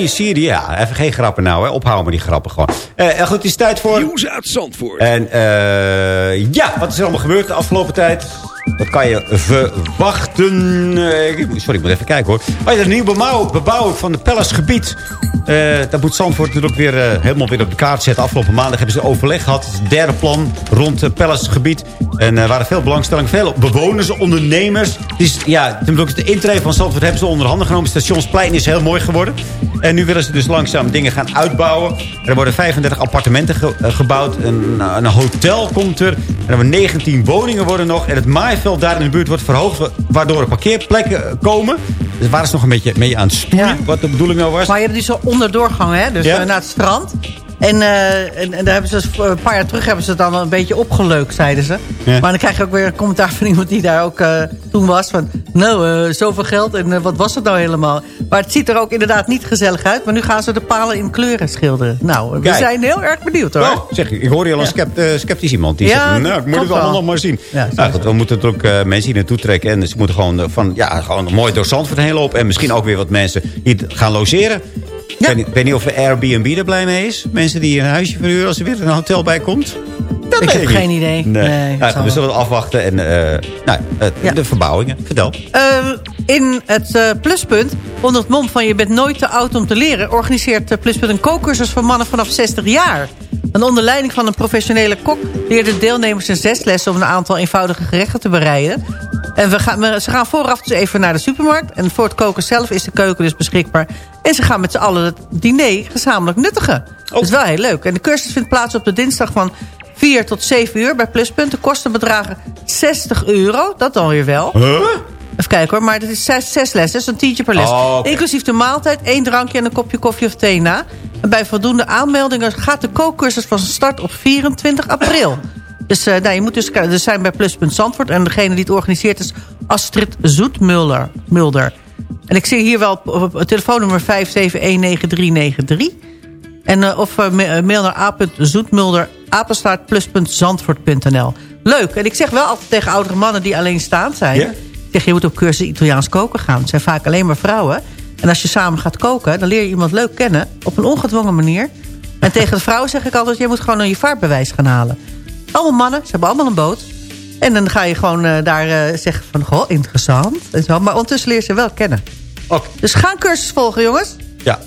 Je? Syrië? Ja, even geen grappen nou, hè. Ophouden met die grappen gewoon. Eh, goed, het is tijd voor... Nieuws uit Zandvoort. En eh, ja, wat is er allemaal gebeurd de afgelopen tijd? Dat kan je verwachten. Sorry, ik moet even kijken hoor. Oh, ja, de nieuwe bebouw- bebouwing van het Palacegebied. Eh dat moet Zandvoort natuurlijk weer helemaal weer op de kaart zetten. Afgelopen maandag hebben ze overleg gehad. Het derde plan rond het Palacegebied. En er waren veel belangstelling. Veel bewoners, ondernemers. Is, ja, de intrede van Zandvoort hebben ze onder handen genomen. Stationsplein is heel mooi geworden. En nu willen ze dus langzaam dingen gaan uitbouwen. Er worden 35 appartementen ge- eh, gebouwd. Een, een hotel komt er. Er hebben 19 woningen worden nog. En het maaiveld daar in de buurt wordt verhoogd. wa- Waardoor er parkeerplekken eh, komen. Dus waren ze nog een beetje mee aan het stoeien. Wat de bedoeling nou was. Maar je hebt die zo onderdoorgang, hè? Dus Ja. eh, naar het strand. En, eh, en, en daar hebben ze dus, een paar jaar terug hebben ze het dan wel een beetje opgeleukt, zeiden ze. Ja. Maar dan krijg je ook weer een commentaar van iemand die daar ook eh, toen was. Van, nou, eh, zoveel geld en wat was het nou helemaal? Maar het ziet er ook inderdaad niet gezellig uit. Maar nu gaan ze de palen in kleuren schilderen. Nou, we Kijk. zijn heel erg benieuwd hoor. Oh, zeg, ik hoor hier al een scept- eh, sceptisch iemand. Die Ja, zegt, nou, ik moet het allemaal nog maar zien. Ja, nou, goed, we moeten er ook mensen hier naartoe trekken. En ze moeten gewoon, van, ja, gewoon mooi door Zandvoort heen lopen. En misschien ook weer wat mensen hier gaan logeren. Ik Ik weet niet of Airbnb er blij mee is. Mensen die een huisje verhuren als er weer een hotel bij komt. Dat Ik heb niet. geen idee. Nee. Nee, Nou, we zullen het afwachten. En eh, nou, eh, de verbouwingen. Vertel. Eh, in het eh, Pluspunt, onder het mom van je bent nooit te oud om te leren... organiseert Pluspunt een kookcursus voor mannen vanaf 60 jaar. En onder leiding van een professionele kok leerden deelnemers in zes lessen... om een aantal eenvoudige gerechten te bereiden. En we gaan, we- ze gaan vooraf dus even naar de supermarkt. En voor het koken zelf is de keuken dus beschikbaar. En ze gaan met z'n allen het diner gezamenlijk nuttigen. Dat is wel heel leuk. En de cursus vindt plaats op de dinsdag van 4 tot 7 uur bij Pluspunt. De kosten bedragen 60 euro. Dat dan weer wel. Even kijken hoor, maar het is zes, zes lessen, dus een tientje per les. Oh. Inclusief de maaltijd, één drankje en een kopje koffie of thee na. En bij voldoende aanmeldingen gaat de kookcursus van start op 24 april. Dus uh, nou, je moet dus, dus zijn bij Pluspunt Zandvoort. En degene die het organiseert is Astrid Zoetmulder. Mulder. En ik zie hier wel op, op telefoonnummer 5719393. En uh, of uh, mail naar a.zoetmulder apenstaartplus.zandvoort.nl. Leuk. En ik zeg wel altijd tegen oudere mannen die alleen staan zijn... Ik zeg, je moet op cursus Italiaans koken gaan. Het zijn vaak alleen maar vrouwen. En als je samen gaat koken, dan leer je iemand leuk kennen. Op een ongedwongen manier. En tegen de vrouwen zeg ik altijd... je moet gewoon je vaartbewijs gaan halen. Allemaal mannen, ze hebben allemaal een boot. En dan ga je gewoon uh, daar uh, zeggen van... goh, interessant. En zo. Maar ondertussen leer je ze wel kennen. Okay. Dus ga een cursus volgen, jongens. Ja.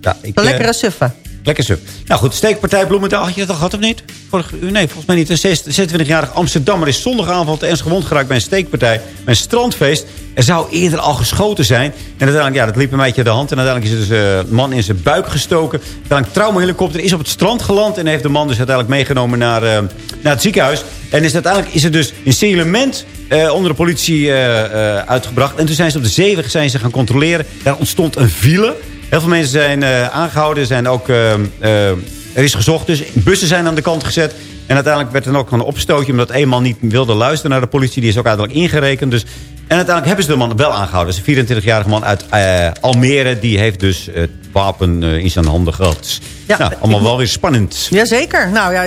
ja ik, een lekkere suffen. Lekker suf. Nou goed, steekpartij Bloemendaal. Had je dat al gehad of niet? Vorige uur? Nee, volgens mij niet. Een 26-jarig Amsterdammer is zondagavond ernstig gewond geraakt bij een steekpartij. Bij een strandfeest. Er zou eerder al geschoten zijn. En uiteindelijk, ja, dat liep een beetje de hand. En uiteindelijk is er dus een uh, man in zijn buik gestoken. Uiteindelijk traumahelikopter is op het strand geland. En heeft de man dus uiteindelijk meegenomen naar, uh, naar het ziekenhuis. En is uiteindelijk is er dus een signalement uh, onder de politie uitgebracht. En toen zijn ze op de zeeweg zijn ze gaan controleren. Daar ontstond een file. Heel veel mensen zijn uh, aangehouden. Zijn ook, uh, uh, er is gezocht. Dus bussen zijn aan de kant gezet. En uiteindelijk werd er ook een opstootje. Omdat een man niet wilde luisteren naar de politie. Die is ook uiteindelijk ingerekend. Dus, en uiteindelijk hebben ze de man wel aangehouden. Dat is een 24-jarige man uit Almere. Die heeft dus het wapen in zijn handen gehad. Ja, nou, allemaal wel weer spannend. Jazeker. Nou ja,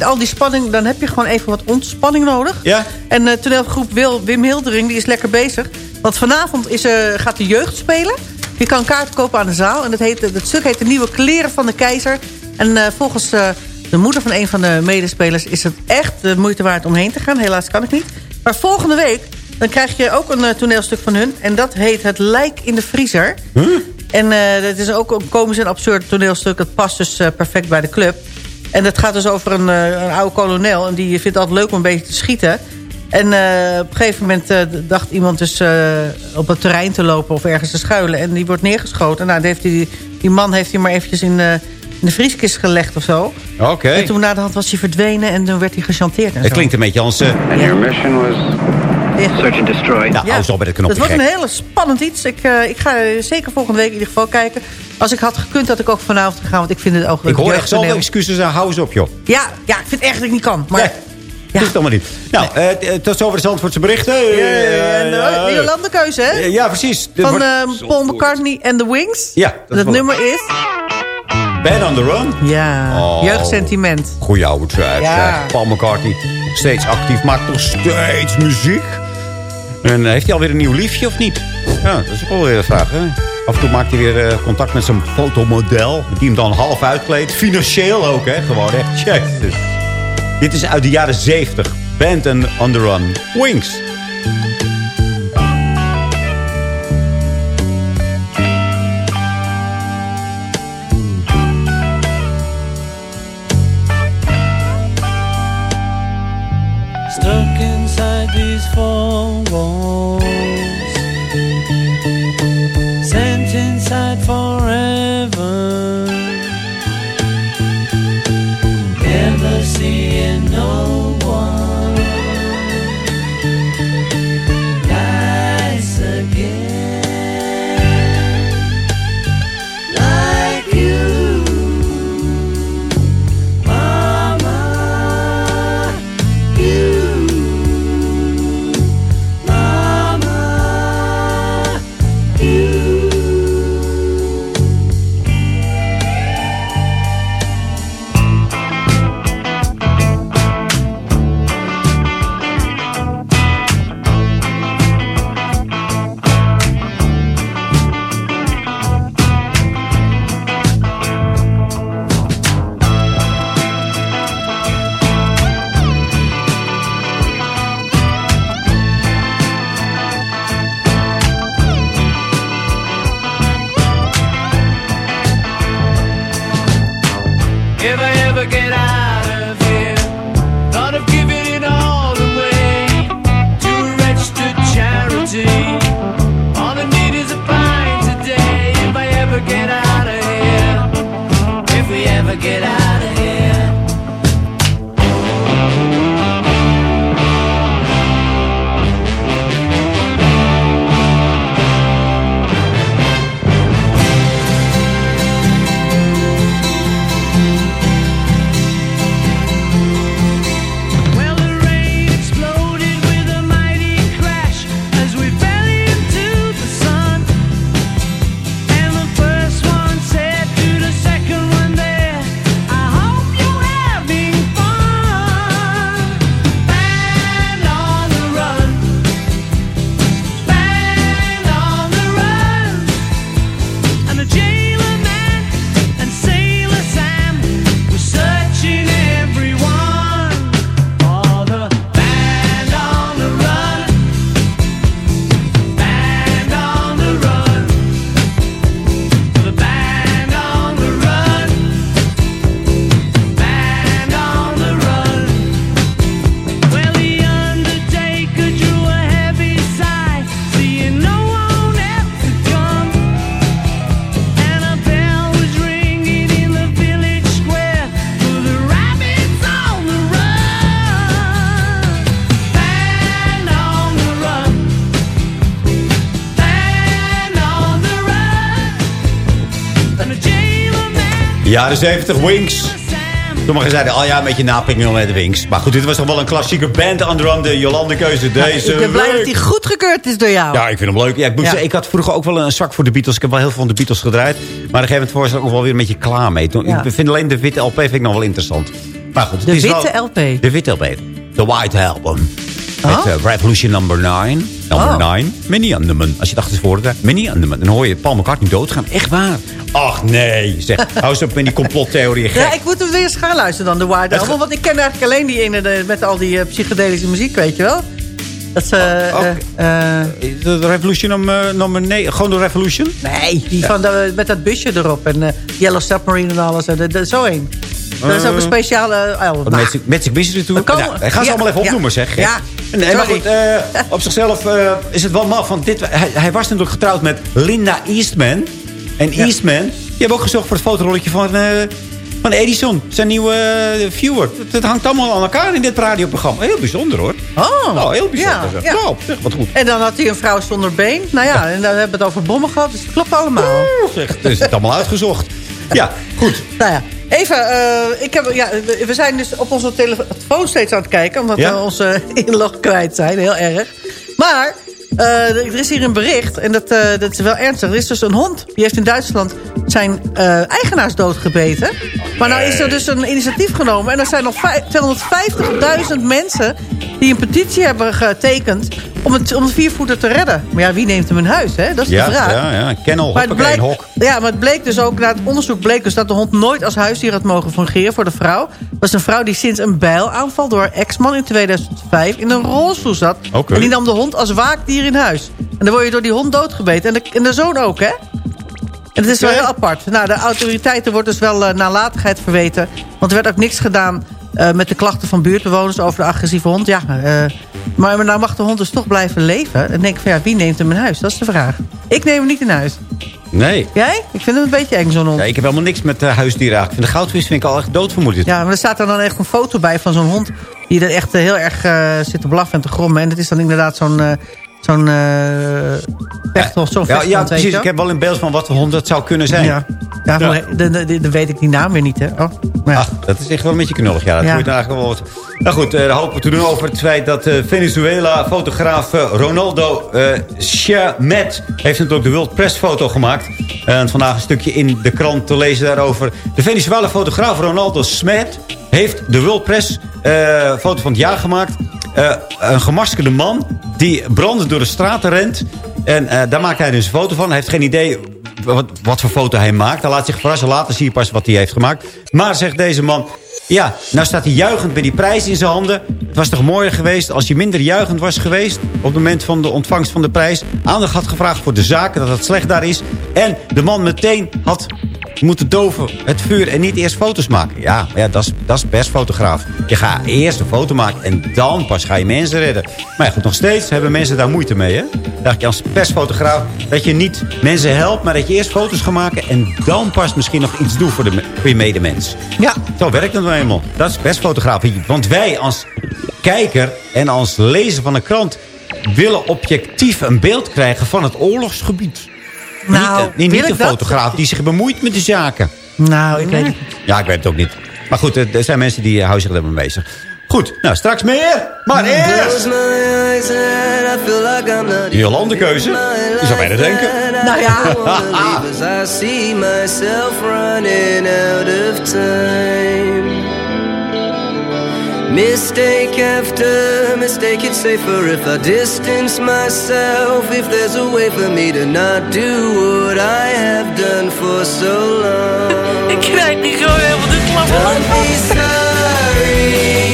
al die spanning, dan heb je gewoon even wat ontspanning nodig. Ja. En uh, toneelgroep Wil, Wim Hildering, die is lekker bezig. Want vanavond is, gaat de jeugd spelen. Je kan kaart kopen aan de zaal. En het, heet, het stuk heet De Nieuwe Kleren van de Keizer. En uh, volgens uh, de moeder van een van de medespelers... is het echt de moeite waard om heen te gaan. Helaas kan ik niet. Maar volgende week dan krijg je ook een uh, toneelstuk van hun. En dat heet Het Lijk in de Vriezer. Huh? En dat is ook een komisch en absurd toneelstuk. Dat past dus perfect bij de club. En dat gaat dus over een, een oude kolonel. En die vindt het altijd leuk om een beetje te schieten. En uh, op een gegeven moment uh, dacht iemand dus uh, op het terrein te lopen of ergens te schuilen. En die wordt neergeschoten. Nou, heeft die, die man heeft hij maar eventjes in, in de vrieskist gelegd of zo. Oké. Okay. En toen na de hand was hij verdwenen en toen werd hij gechanteerd. En Het klinkt een beetje als... And your mission was search and destroy. Nou, ja. zo bij het knopje Dat wordt een hele spannend iets. Ik, ik ga zeker volgende week in ieder geval kijken. Als ik had gekund, had ik ook vanavond gegaan. Want ik vind het ook... Ik hoor echt zoveel excuses. Hou eens op, joh. Ja, ja, ik vind echt dat ik niet kan. Maar... Nee. Ja. Doe het allemaal niet. Nou, nee. uh, tot zover de Zandvoortse berichten. Ja, en de uh, Jolandekeuze, hè? Ja, precies. Van uh, Paul McCartney en The Wings. Ja. Dat, dat nummer is... Band on the Run. Ja, Oh. jeugdsentiment. Goeie oude tijd. Ja. Paul McCartney, steeds actief, maakt nog steeds muziek. En eh, heeft hij alweer een nieuw liefje of niet? Ja, dat is ook wel weer een vraag. Hè? Af en toe maakt hij weer eh, contact met zijn fotomodel. Die hem dan half uitkleedt. Financieel ook, hè? Gewoon, hè? Jezus. Dit is uit de jaren 70. Band and on the Run. Wings. Jaren 70, Wings. Sommigen zeiden, al ja, een beetje napingel met de Wings. Maar goed, dit was toch wel een klassieke band. Run, de Jolande keuze. Deze ik ben blij week. dat hij goedgekeurd is door jou. Ja, ik vind hem leuk. Ja, ik, moet Ja. zeggen, ik had vroeger ook wel een zwak voor de Beatles. Ik heb wel heel veel van de Beatles gedraaid. Maar op een gegeven moment was ik ook wel weer een beetje klaar mee. Toen, Ja. Ik vind alleen de witte LP vind ik nog wel interessant. Maar goed, De wel- witte LP. De witte LP. The White Album. Met Oh. eh, Revolution number 9. Number Oh. 9. Minnie Underman. Als je het achter tevoren draait. Minnie Underman. Dan hoor je Paul McCartney doodgaan. Echt waar. Ach nee. Zeg, hou eens op met die complottheorieën. Ja, ik moet hem weer eens gaan luisteren dan, de White Album. Want ik ken eigenlijk alleen die ene de- met al die eh, psychedelische muziek, weet je wel. Dat ze... Oh, ook. eh, De Revolution nummer, nummer 9. Gewoon de Revolution? nee, die van de, met dat busje erop. En Yellow Submarine en alles. En de- de- zo één. Dat is ook een speciale eh, album. Wat Nou, Magic, Magic Mystery Tour. Komen- Nou, hij gaat ze ja, allemaal even opnoemen, zeg. ja. Nee, maar Sorry. goed, eh, op zichzelf eh, is het wel maf. Want dit, hij, hij was natuurlijk getrouwd met Linda Eastman. En Eastman, die hebben ook gezorgd voor het fotorolletje van, eh, van Edison. Zijn nieuwe eh, viewer. Het, hangt allemaal aan elkaar in dit radioprogramma. Heel bijzonder, hoor. Oh, Nou, heel bijzonder. ja. Nou, zeg, wat goed. En dan had hij een vrouw zonder been. Nou ja, en dan hebben we het over bommen gehad. Dus het klopt allemaal. Zeg, het is het allemaal uitgezocht. Ja, goed. Nou ja, even, eh, ik heb, ja, we zijn dus op onze telefoon steeds aan het kijken... omdat Ja? we onze inlog kwijt zijn, heel erg. Maar eh, er is hier een bericht, en dat, eh, dat is wel ernstig. Er is dus een hond, die heeft in Duitsland zijn eigenaars doodgebeten. Maar nou is er dus een initiatief genomen. En er zijn nog vij- 250.000 mensen die een petitie hebben getekend... om het, om het viervoeter te redden. Maar ja, wie neemt hem in huis, hè? Dat is Ja, de vraag. ja, ja. Kennel, Maar het, hok. ja, maar het bleek dus ook, na het onderzoek bleek dus dat de hond nooit als huisdier had mogen fungeren voor de vrouw. Dat was een vrouw die sinds een bijlaanval door haar ex-man in 2005 in een rolstoel zat. En die nam de hond als waakdier in huis. En dan word je door die hond doodgebeten. En de, en de zoon ook, hè? En het is wel heel apart. Nou, de autoriteiten wordt dus wel eh, nalatigheid verweten. Want er werd ook niks gedaan eh, met de klachten van buurtbewoners over de agressieve hond. Ja, eh, maar nou mag de hond dus toch blijven leven. En denk ik van ja, wie neemt hem in huis? Dat is de vraag. Ik neem hem niet in huis. Nee. Jij? Ik vind hem een beetje eng, zo'n hond. Ja, ik heb helemaal niks met eh, huisdieren. Ik vind de goudvis vind ik al echt doodvermoedend. Ja, maar er staat er dan echt een foto bij van zo'n hond... die er echt heel erg zit te blaffen en te grommen. En het is dan inderdaad zo'n... zo'n eh vechthond, zo'n Ja, ja, precies. Ik heb wel een beeld van wat voor hond dat zou kunnen zijn. Ja. Ja, Ja. Dan, dan- dan weet ik die naam weer niet, hè? Oh, maar ja. Ach, dat is echt wel een beetje knullig. Ja, dat Ja. moet je eigenlijk wel wat. Nou goed, eh, daar hopen we te doen over het feit dat eh, Venezuela-fotograaf Ronaldo eh Chamet... heeft natuurlijk de World Press foto gemaakt. En vandaag een stukje in de krant te lezen daarover. De Venezuela-fotograaf Ronaldo Smet heeft de World Press foto van het jaar gemaakt. Een gemaskerde man die door de straten rent. En eh, daar maakt hij dus een foto van. Hij heeft geen idee wat, wat voor foto hij maakt. Hij laat zich verrassen. Later zie je pas wat hij heeft gemaakt. Maar zegt deze man... Ja, nou staat hij juichend met die prijs in zijn handen. Het was toch mooier geweest als hij minder juichend was geweest... op het moment van de ontvangst van de prijs. Aandacht had gevraagd voor de zaken, dat het slecht daar is. En de man meteen had moeten doven het vuur en niet eerst foto's maken. Ja, maar ja dat, is, dat is persfotograaf. Je gaat eerst een foto maken en dan pas ga je mensen redden. Maar ja, goed, nog steeds hebben mensen daar moeite mee. Hè? Dat je als persfotograaf dat je niet mensen helpt... maar dat je eerst foto's gaat maken en dan pas misschien nog iets doet voor, de, voor je medemens. Ja. Zo werkt het nou Dat is persfotografie. Want wij als kijker en als lezer van een krant... willen objectief een beeld krijgen van het oorlogsgebied. Nou, niet, niet, niet de dat? fotograaf die zich bemoeit met de zaken. Nou, ik weet niet. Ja, ik weet het ook niet. Maar goed, er er zijn mensen die houden zich daarmee bezig. Goed, nou straks meer. Maar eerst... Jolande keuze. Je zou bijna denken. Nou ja. I see myself running out of time. Mistake after mistake, it's safer if I distance myself. If there's a way for me to not do what I have done for so long. Ik krijg niet zo heel veel dit Don't be sorry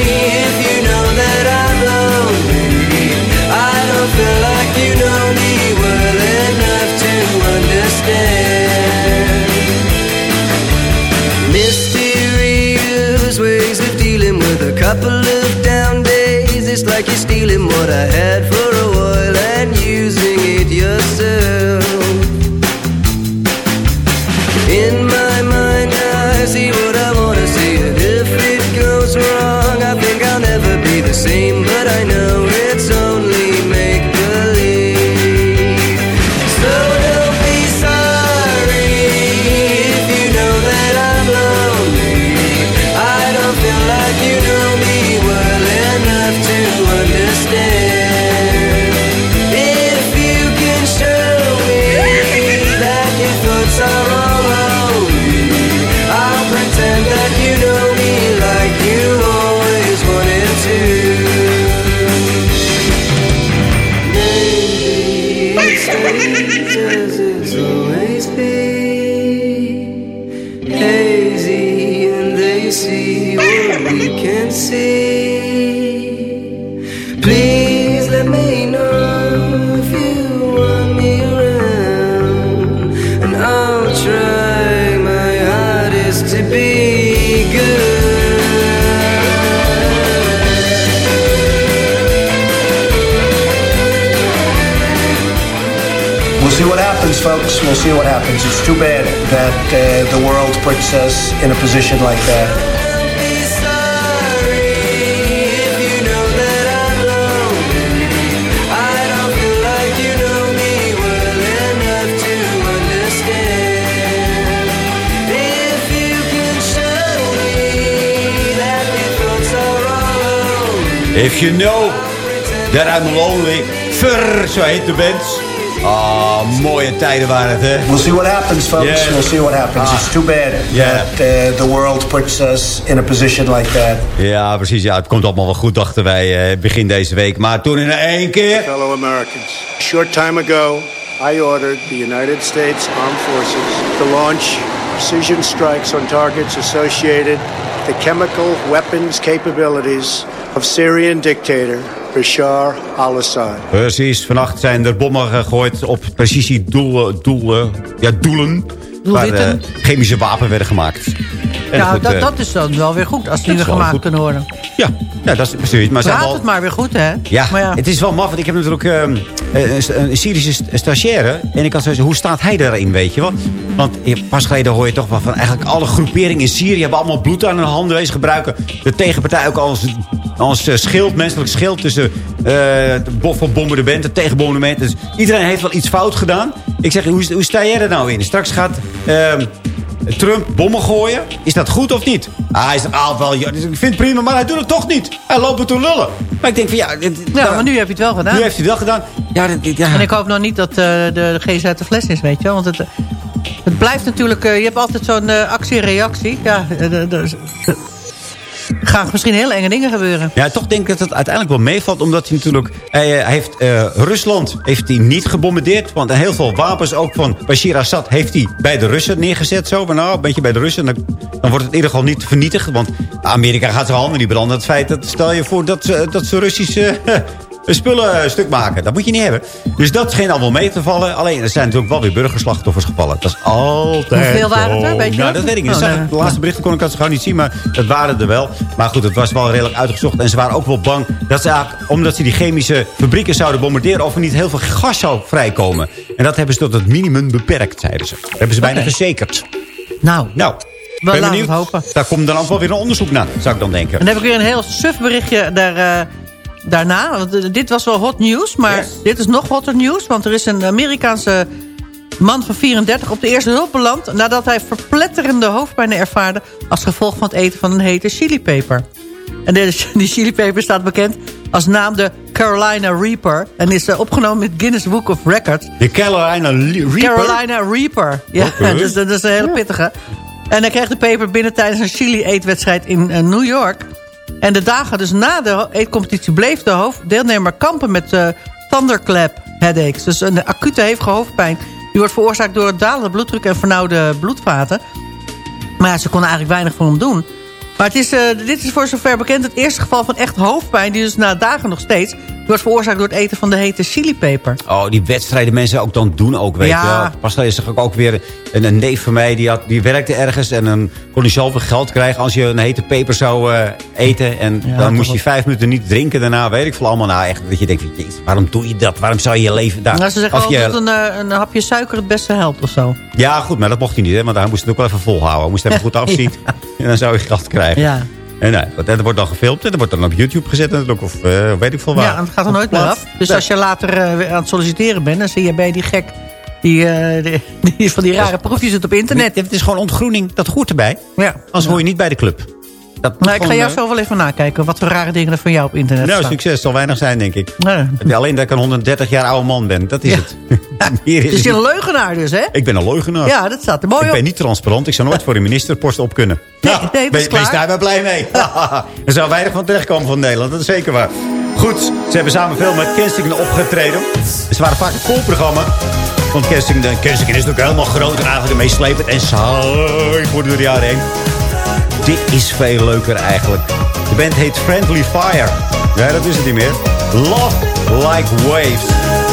It's like you're stealing what I had for a folks. We'll see what happens. It's too bad that uh, the world puts us in a position like that. If you know that I'm lonely I don't be sorry if you can show me that you're so wrong If you know that I'm lonely. Fur, zo heet de band. Oh, mooie tijden waren het, hè? We'll see what happens, folks. Yeah. We'll see what happens. Ah. It's too bad Yeah. that uh, the world puts us in a position like that. Ja, precies. Ja, het komt allemaal wel goed, dachten wij eh, begin deze week. Maar toen in één keer... Fellow Americans, a short time ago, I ordered the United States Armed Forces to launch precision strikes on targets associated with the chemical weapons capabilities of Syrian dictator Bashar al-Assad. Precies, vannacht zijn er bommen gegooid op precisiedoelen, doelen, ja, doelen waar eh, chemische wapen werden gemaakt. Goed, dat, eh, dat is dan wel weer goed als die weer gemaakt goed. kunnen worden. Ja, ja, dat is precies. Maar Praat het maar weer goed, hè? Ja, maar ja. het is wel maf. Want ik heb natuurlijk ehm, een, een Syrische st- stagiaire. En ik had zo hoe staat hij daarin, weet je wel? Want eh, pas geleden hoor je toch wel van... eigenlijk alle groeperingen in Syrië hebben allemaal bloed aan hun handen. Ze gebruiken de tegenpartij ook als, als eh, schild, menselijk schild... tussen eh de bof van bombardementen, tegenbombardementen. Dus iedereen heeft wel iets fout gedaan. Ik zeg, hoe, hoe sta jij er nou in? Straks gaat... ehm, Trump bommen gooien. Is dat goed of niet? Ah, hij zegt, ah, wel, ja, ik vind het prima, maar hij doet het toch niet. Hij loopt er te lullen. Maar ik denk van, ja... dit- Ja, nou, maar nu heb je het wel gedaan. nu heeft hij het wel gedaan. Ja, dit- ja. En ik hoop nog niet dat eh, de, de geest uit de fles is, weet je wel. Want het, het blijft natuurlijk... eh, je hebt altijd zo'n eh, actie-reactie. Ja, er gaan misschien hele enge dingen gebeuren. Ja, toch denk ik dat het uiteindelijk wel meevalt. Omdat hij natuurlijk... Hij, eh, heeft, eh, Rusland heeft hij niet gebombardeerd. Want heel veel wapens ook van Bashir Assad heeft hij bij de Russen neergezet. Zo, maar nou, een beetje bij de Russen. Dan, dan wordt het in ieder geval niet vernietigd. Want Amerika gaat zijn handen niet branden. Het feit dat, stel je voor dat, dat ze Russische spullen eh, stuk maken. Dat moet je niet hebben. Dus dat scheen allemaal mee te vallen. Alleen, er zijn natuurlijk wel weer burgerslachtoffers gevallen. Dat is altijd Hoeveel waren het er, zo. weet je Nou, dat? dat weet ik niet. Oh, Dat nee. de laatste berichten kon ik dat zo gauw niet zien. Maar het waren er wel. Maar goed, het was wel redelijk uitgezocht. En ze waren ook wel bang dat ze eigenlijk, omdat ze die chemische fabrieken zouden bombarderen... of er niet heel veel gas zou vrijkomen. En dat hebben ze tot het minimum beperkt, zeiden ze. Dat hebben ze bijna verzekerd. Nou, Nou, we ben benieuwd. hopen. Daar komt dan ook wel weer een onderzoek naar, zou ik dan denken. En dan heb ik weer een heel suf berichtje daar, eh, daarna. Want eh, dit was wel hot nieuws, maar Yes. dit is nog hotter nieuws. Want er is een Amerikaanse man van 34 op de eerste hulp beland... nadat hij verpletterende hoofdpijn ervaarde... als gevolg van het eten van een hete chilipeper. En deze- die chilipeper staat bekend als naam de Carolina Reaper... en is eh, opgenomen in het Guinness Book of Records. De Carolina Reaper? Carolina Reaper. Ja, dus dat is een hele pittige. En hij kreeg de peper binnen tijdens een chili-eetwedstrijd in eh, New York. En de dagen dus na de eetcompetitie bleef de hoofddeelnemer kampen met eh, thunderclap headaches. Dus een acute hevige hoofdpijn. Die wordt veroorzaakt door het dalende bloeddruk en vernauwde bloedvaten. Maar ja, ze konden eigenlijk weinig voor hem doen. Maar het is, eh, dit is voor zover bekend het eerste geval van echt hoofdpijn... die dus na dagen nog steeds... die wordt veroorzaakt door het eten van de hete chilipeper. Oh, die wedstrijden mensen ook dan doen ook, weet Ja. je wel. Pas zag ik ook weer een, een neef van mij, die, had, die werkte ergens... en dan kon hij zoveel geld krijgen als je een hete peper zou eh, eten. En Ja, dan moest je vijf minuten niet drinken daarna, weet ik veel allemaal. Nou, echt, dat je denkt, jezus, waarom doe je dat? Waarom zou je je leven daar... Nou, ze zeggen wel je, dat een, eh, een hapje suiker het beste helpt of zo. Ja, goed, maar dat mocht hij niet, hè, want hij moest het ook wel even volhouden. Hij moest even goed afzien en dan zou je geld krijgen. Ja. En nou, dat, wordt dan gefilmd en dat wordt dan op YouTube gezet natuurlijk, of eh, weet ik veel waar. Ja, het gaat er nooit meer af. Dus Nee. als je later eh, aan het solliciteren bent... dan zie je bij die gek die, eh, die, die van die rare proefjes doet op internet. Het is gewoon ontgroening, dat hoort erbij. Ja. Anders hoor je niet bij de club. Dat Nou, ik ga jou zo wel even nakijken... wat voor rare dingen er van jou op internet Nou, staan. succes zal weinig zijn, denk ik. Nee. Alleen dat ik een 130 jaar oude man ben, dat is Ja. het. Hier is Dus je een leugenaar dus, hè? Ik ben een leugenaar. Ja, dat staat er mooi ik op. ben niet transparant. Ik zou nooit voor een ministerpost op kunnen. Nou, nee, dat is klaar. daar wel blij mee? er zou weinig van terechtkomen van Nederland, dat is zeker waar. Goed, ze hebben samen veel met Kensington opgetreden. Ze waren vaak het volprogramma. Want Kensington, Kensington is natuurlijk helemaal groot en eigenlijk een meeslepend en saai voor de jaren heen. Dit is veel leuker eigenlijk. De band heet Friendly Fire. Ja, dat is het niet meer. Love Like Waves.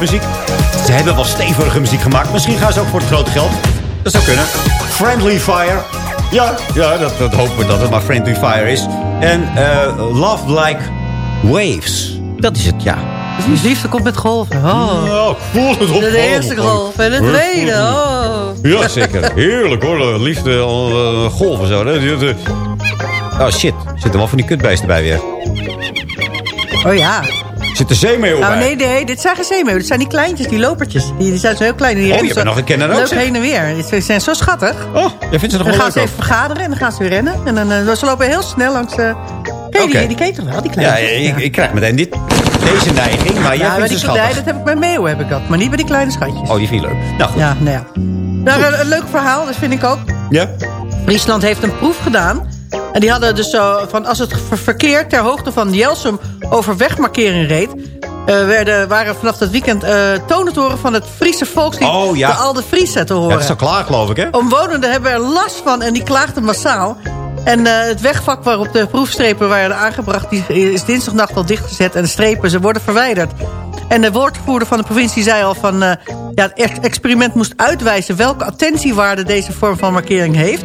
Muziek. Ze hebben wel stevige muziek gemaakt. Misschien gaan ze ook voor het grote geld. Dat zou kunnen. Friendly Fire. Ja, ja dat, dat hopen we dat het maar Friendly Fire is. En eh, Love Like Waves. Dat is het, ja. Dus liefde komt met golven. Oh. Ik voel het op. De eerste golf en de tweede. Oh. Ja, zeker. Heerlijk hoor. Liefde, uh, golven zo. Oh shit. Zitten wel van die kutbeesten bij weer. Oh ja. Zit de zeemeeuw Nou, bij? nee, nee, dit zijn geen zeemeeuwen. Dit zijn die kleintjes, die lopertjes. Die, die zijn zo heel klein. Die Oh, je bent nog een kenner ook, Leuk heen en weer. Ze zijn zo schattig. Oh, jij vindt ze nog Dan wel gaan ze leuk even vergaderen en dan gaan ze weer rennen. En dan, eh, ze lopen heel snel langs... je Oké. die, die je wel, die Ja, kleintjes? ik, ik krijg meteen dit, deze neiging, maar jij ja, vindt ze die, schattig. dat heb ik bij meeuwen, heb ik dat. Maar niet bij die kleine schatjes. Oh, die vind je leuk. Nou goed. Ja, nou ja. Nou, een, een leuk verhaal, dat vind ik ook. Ja? Friesland heeft een proef gedaan. En die hadden dus zo van als het ver- verkeer ter hoogte van Jelsum over wegmarkering reed... eh, werden, waren vanaf dat weekend eh tonen te horen van het Friese volkslied... Oh, ja. de Alde Friese te Ja, horen. dat is al klaar, geloof ik, hè? Omwonenden hebben er last van en die klaagden massaal. En eh, het wegvak waarop de proefstrepen waren aangebracht... Die is dinsdagnacht al dichtgezet en de strepen ze worden verwijderd. En de woordvoerder van de provincie zei al van... ja, het ex- experiment moest uitwijzen welke attentiewaarde deze vorm van markering heeft.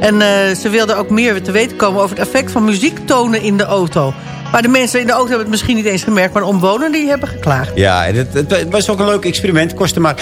En eh, ze wilden ook meer te weten komen over het effect van muziektonen in de auto. Maar de mensen in de auto hebben het misschien niet eens gemerkt... maar de omwonenden die hebben geklaagd. Ja, en het, het was ook een leuk experiment. Kostte maar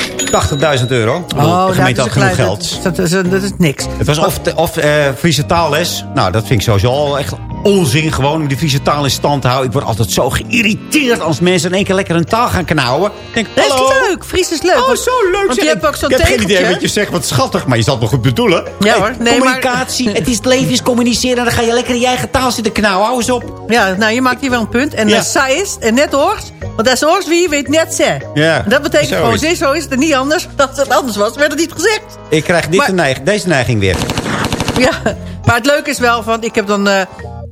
80.000 euro. Oh, de gemeente had dat is genoeg geld. Dat, dat, is, dat is niks. Het was of, of eh, Friese taalles. Nou, dat vind ik sowieso al echt onzin. Gewoon om die Friese taal in stand te houden. Ik word altijd zo geïrriteerd als mensen in één keer lekker een taal gaan knauwen. Denk, Dat is hallo? leuk. Fries is leuk. Oh, Want- zo leuk. Want je hebt ook zo'n Ik heb geen idee wat je zegt, wat schattig. Maar je zal het wel goed bedoelen. Ja, hoor. Nee, maar- communicatie, het is het leven is communiceren. En dan ga je lekker in je eigen taal zitten knauwen. Hou eens op. Ja, nou, je maakt hier wel een punt. En Ja. ja. sa is en net oors. Want dat is wie weet net ze. Ja, Dat betekent zo gewoon, is zo is het en niet anders. Als het anders was, werd het niet gezegd. Ik krijg dit Maar- neig- deze neiging weer. Ja, maar het leuke is wel, van, ik heb dan eh,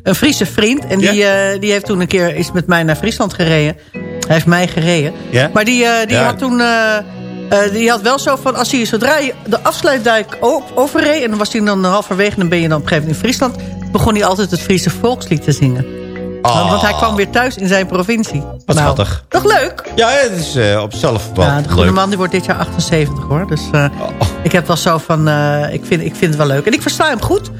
een Friese vriend. En die, eh, die heeft toen een keer is met mij naar Friesland gereden. Hij heeft mij gereden. Ja? Maar die, eh, die Ja. had toen... eh, die had wel zo van, als hij zodra je de afsluitdijk overreed... en dan was hij dan halverwege, dan ben je dan op een gegeven moment in Friesland... begon hij altijd het Friese volkslied te zingen. Want, want hij kwam weer thuis in zijn provincie. Oh. Wat Nou, schattig. Toch leuk? Ja, het is op wel Ja, de goede leuk. man die wordt dit jaar 78 hoor. Dus eh, ik heb wel zo van, ik, vind, ik vind het wel leuk. En ik versta hem goed.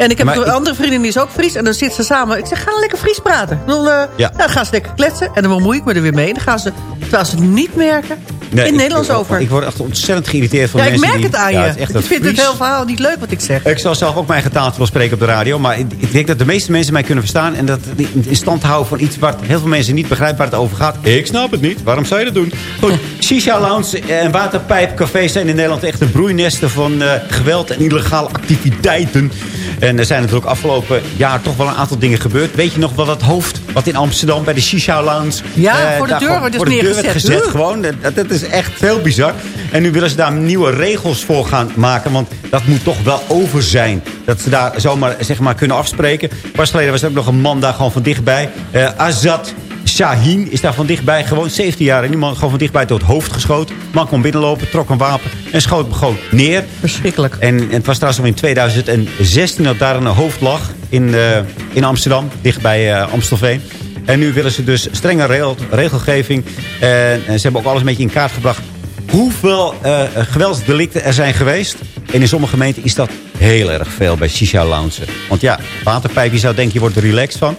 En ik heb Maar een ik- andere vriendin die is ook Fries. En dan zitten ze samen. Ik zeg, ga dan lekker Fries praten. Ik bedoel, eh, Ja. dan gaan ze lekker kletsen. En dan bemoei ik me er weer mee. Dan gaan ze, terwijl ze het niet merken, Nee, in ik- Nederlands ik, over. Ik word echt ontzettend geïrriteerd van ja, ik mensen merk die... het aan Ja, je. het ik vind het hele verhaal niet leuk wat ik zeg. Ik zal zelf ook mijn eigen taal wel spreken op de radio. Maar ik ik denk dat de meeste mensen mij kunnen verstaan. En dat in stand houden van iets waar heel veel mensen niet begrijpen waar het over gaat. Ik snap het niet. Waarom zou je dat doen? Goed, shisha lounge en waterpijpcafés zijn in Nederland echt een broeinesten van eh, geweld en illegale activiteiten. En er zijn natuurlijk afgelopen jaar toch wel een aantal dingen gebeurd. Weet je nog wel dat hoofd wat in Amsterdam bij de shisha lounge... Ja, eh, voor de deur wordt dus de neergezet. gezet. Gewoon, dat, dat is echt heel bizar. En nu willen ze daar nieuwe regels voor gaan maken. Want dat moet toch wel over zijn. Dat ze daar zomaar zeg maar, kunnen afspreken. Pas geleden was er ook nog een man daar gewoon van dichtbij. Eh, Azad Shaheen is daar van dichtbij, gewoon 17 jaar. En die man gewoon van dichtbij door het hoofd geschoten. Man kwam binnenlopen, trok een wapen en schoot hem gewoon neer. Verschrikkelijk. En, en het was trouwens nog in 2016 dat daar een hoofd lag in, eh, in Amsterdam, dichtbij eh Amstelveen. En nu willen ze dus strenge regel- regelgeving. En, en ze hebben ook alles een beetje in kaart gebracht. Hoeveel eh, geweldsdelicten er zijn geweest. En in sommige gemeenten is dat heel erg veel bij shisha lounge. Want ja, waterpijp, je zou denken je wordt er relaxed van.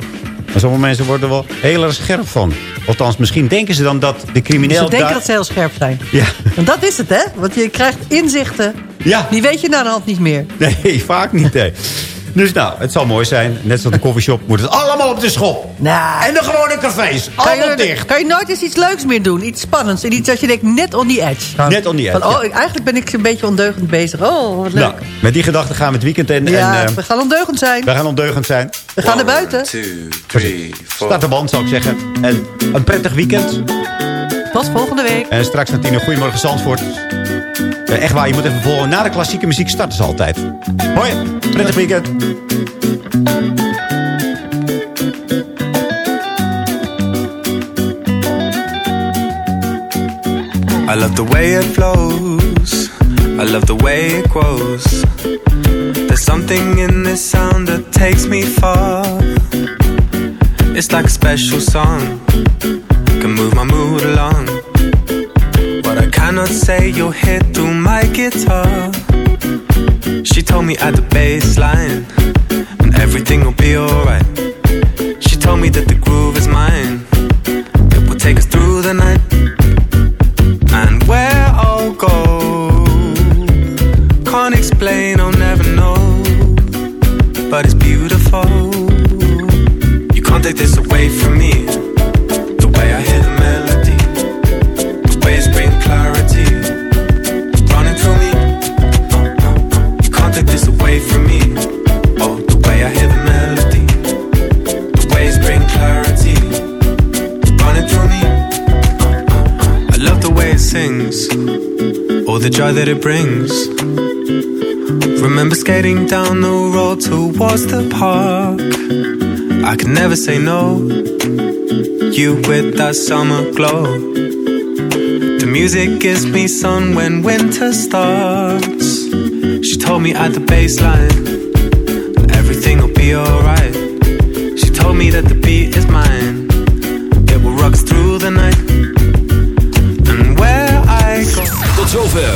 Maar sommige mensen worden er wel heel erg scherp van. Althans, misschien denken ze dan dat de crimineel Ze denken daar... dat ze heel scherp zijn. Ja. Want dat is het, hè? Want je krijgt inzichten. Ja. Die weet je na de hand niet meer. Nee, vaak niet. Nee. Dus nou, het zal mooi zijn. Net zoals de koffieshop moet het allemaal op de schop. Nou, En de gewone cafés, kan allemaal je, dicht. kan je nooit eens iets leuks meer doen? Iets spannends. En iets dat je denkt, net on the edge. Net on the edge, Van, oh, ja. eigenlijk ben ik een beetje ondeugend bezig. Oh, wat leuk. Nou, met die gedachte gaan we het weekend in. ja, en, eh, we gaan ondeugend zijn. wij gaan ondeugend zijn. We gaan naar buiten. Start de band, zou ik zeggen. En een prettig weekend. Tot volgende week. En straks naar tien uur. Goedemorgen Zandvoort. Eh, echt waar, je moet even volgen. Na de klassieke muziek starten ze altijd. Hoi, prettig weekend. I love the way it flows. I love the way it grows. There's something in this sound that takes me far. It's like a special song. Can move my mood along. What I cannot say, you'll hear through guitar. She told me at the bass line, and everything will be alright. She told me that the groove is mine. It will take us through the night that it brings. Remember skating down the road towards the park. I could never say no. You with that summer glow. The music gives me sun when winter starts. She told me at the baseline, everything will be alright. She told me that the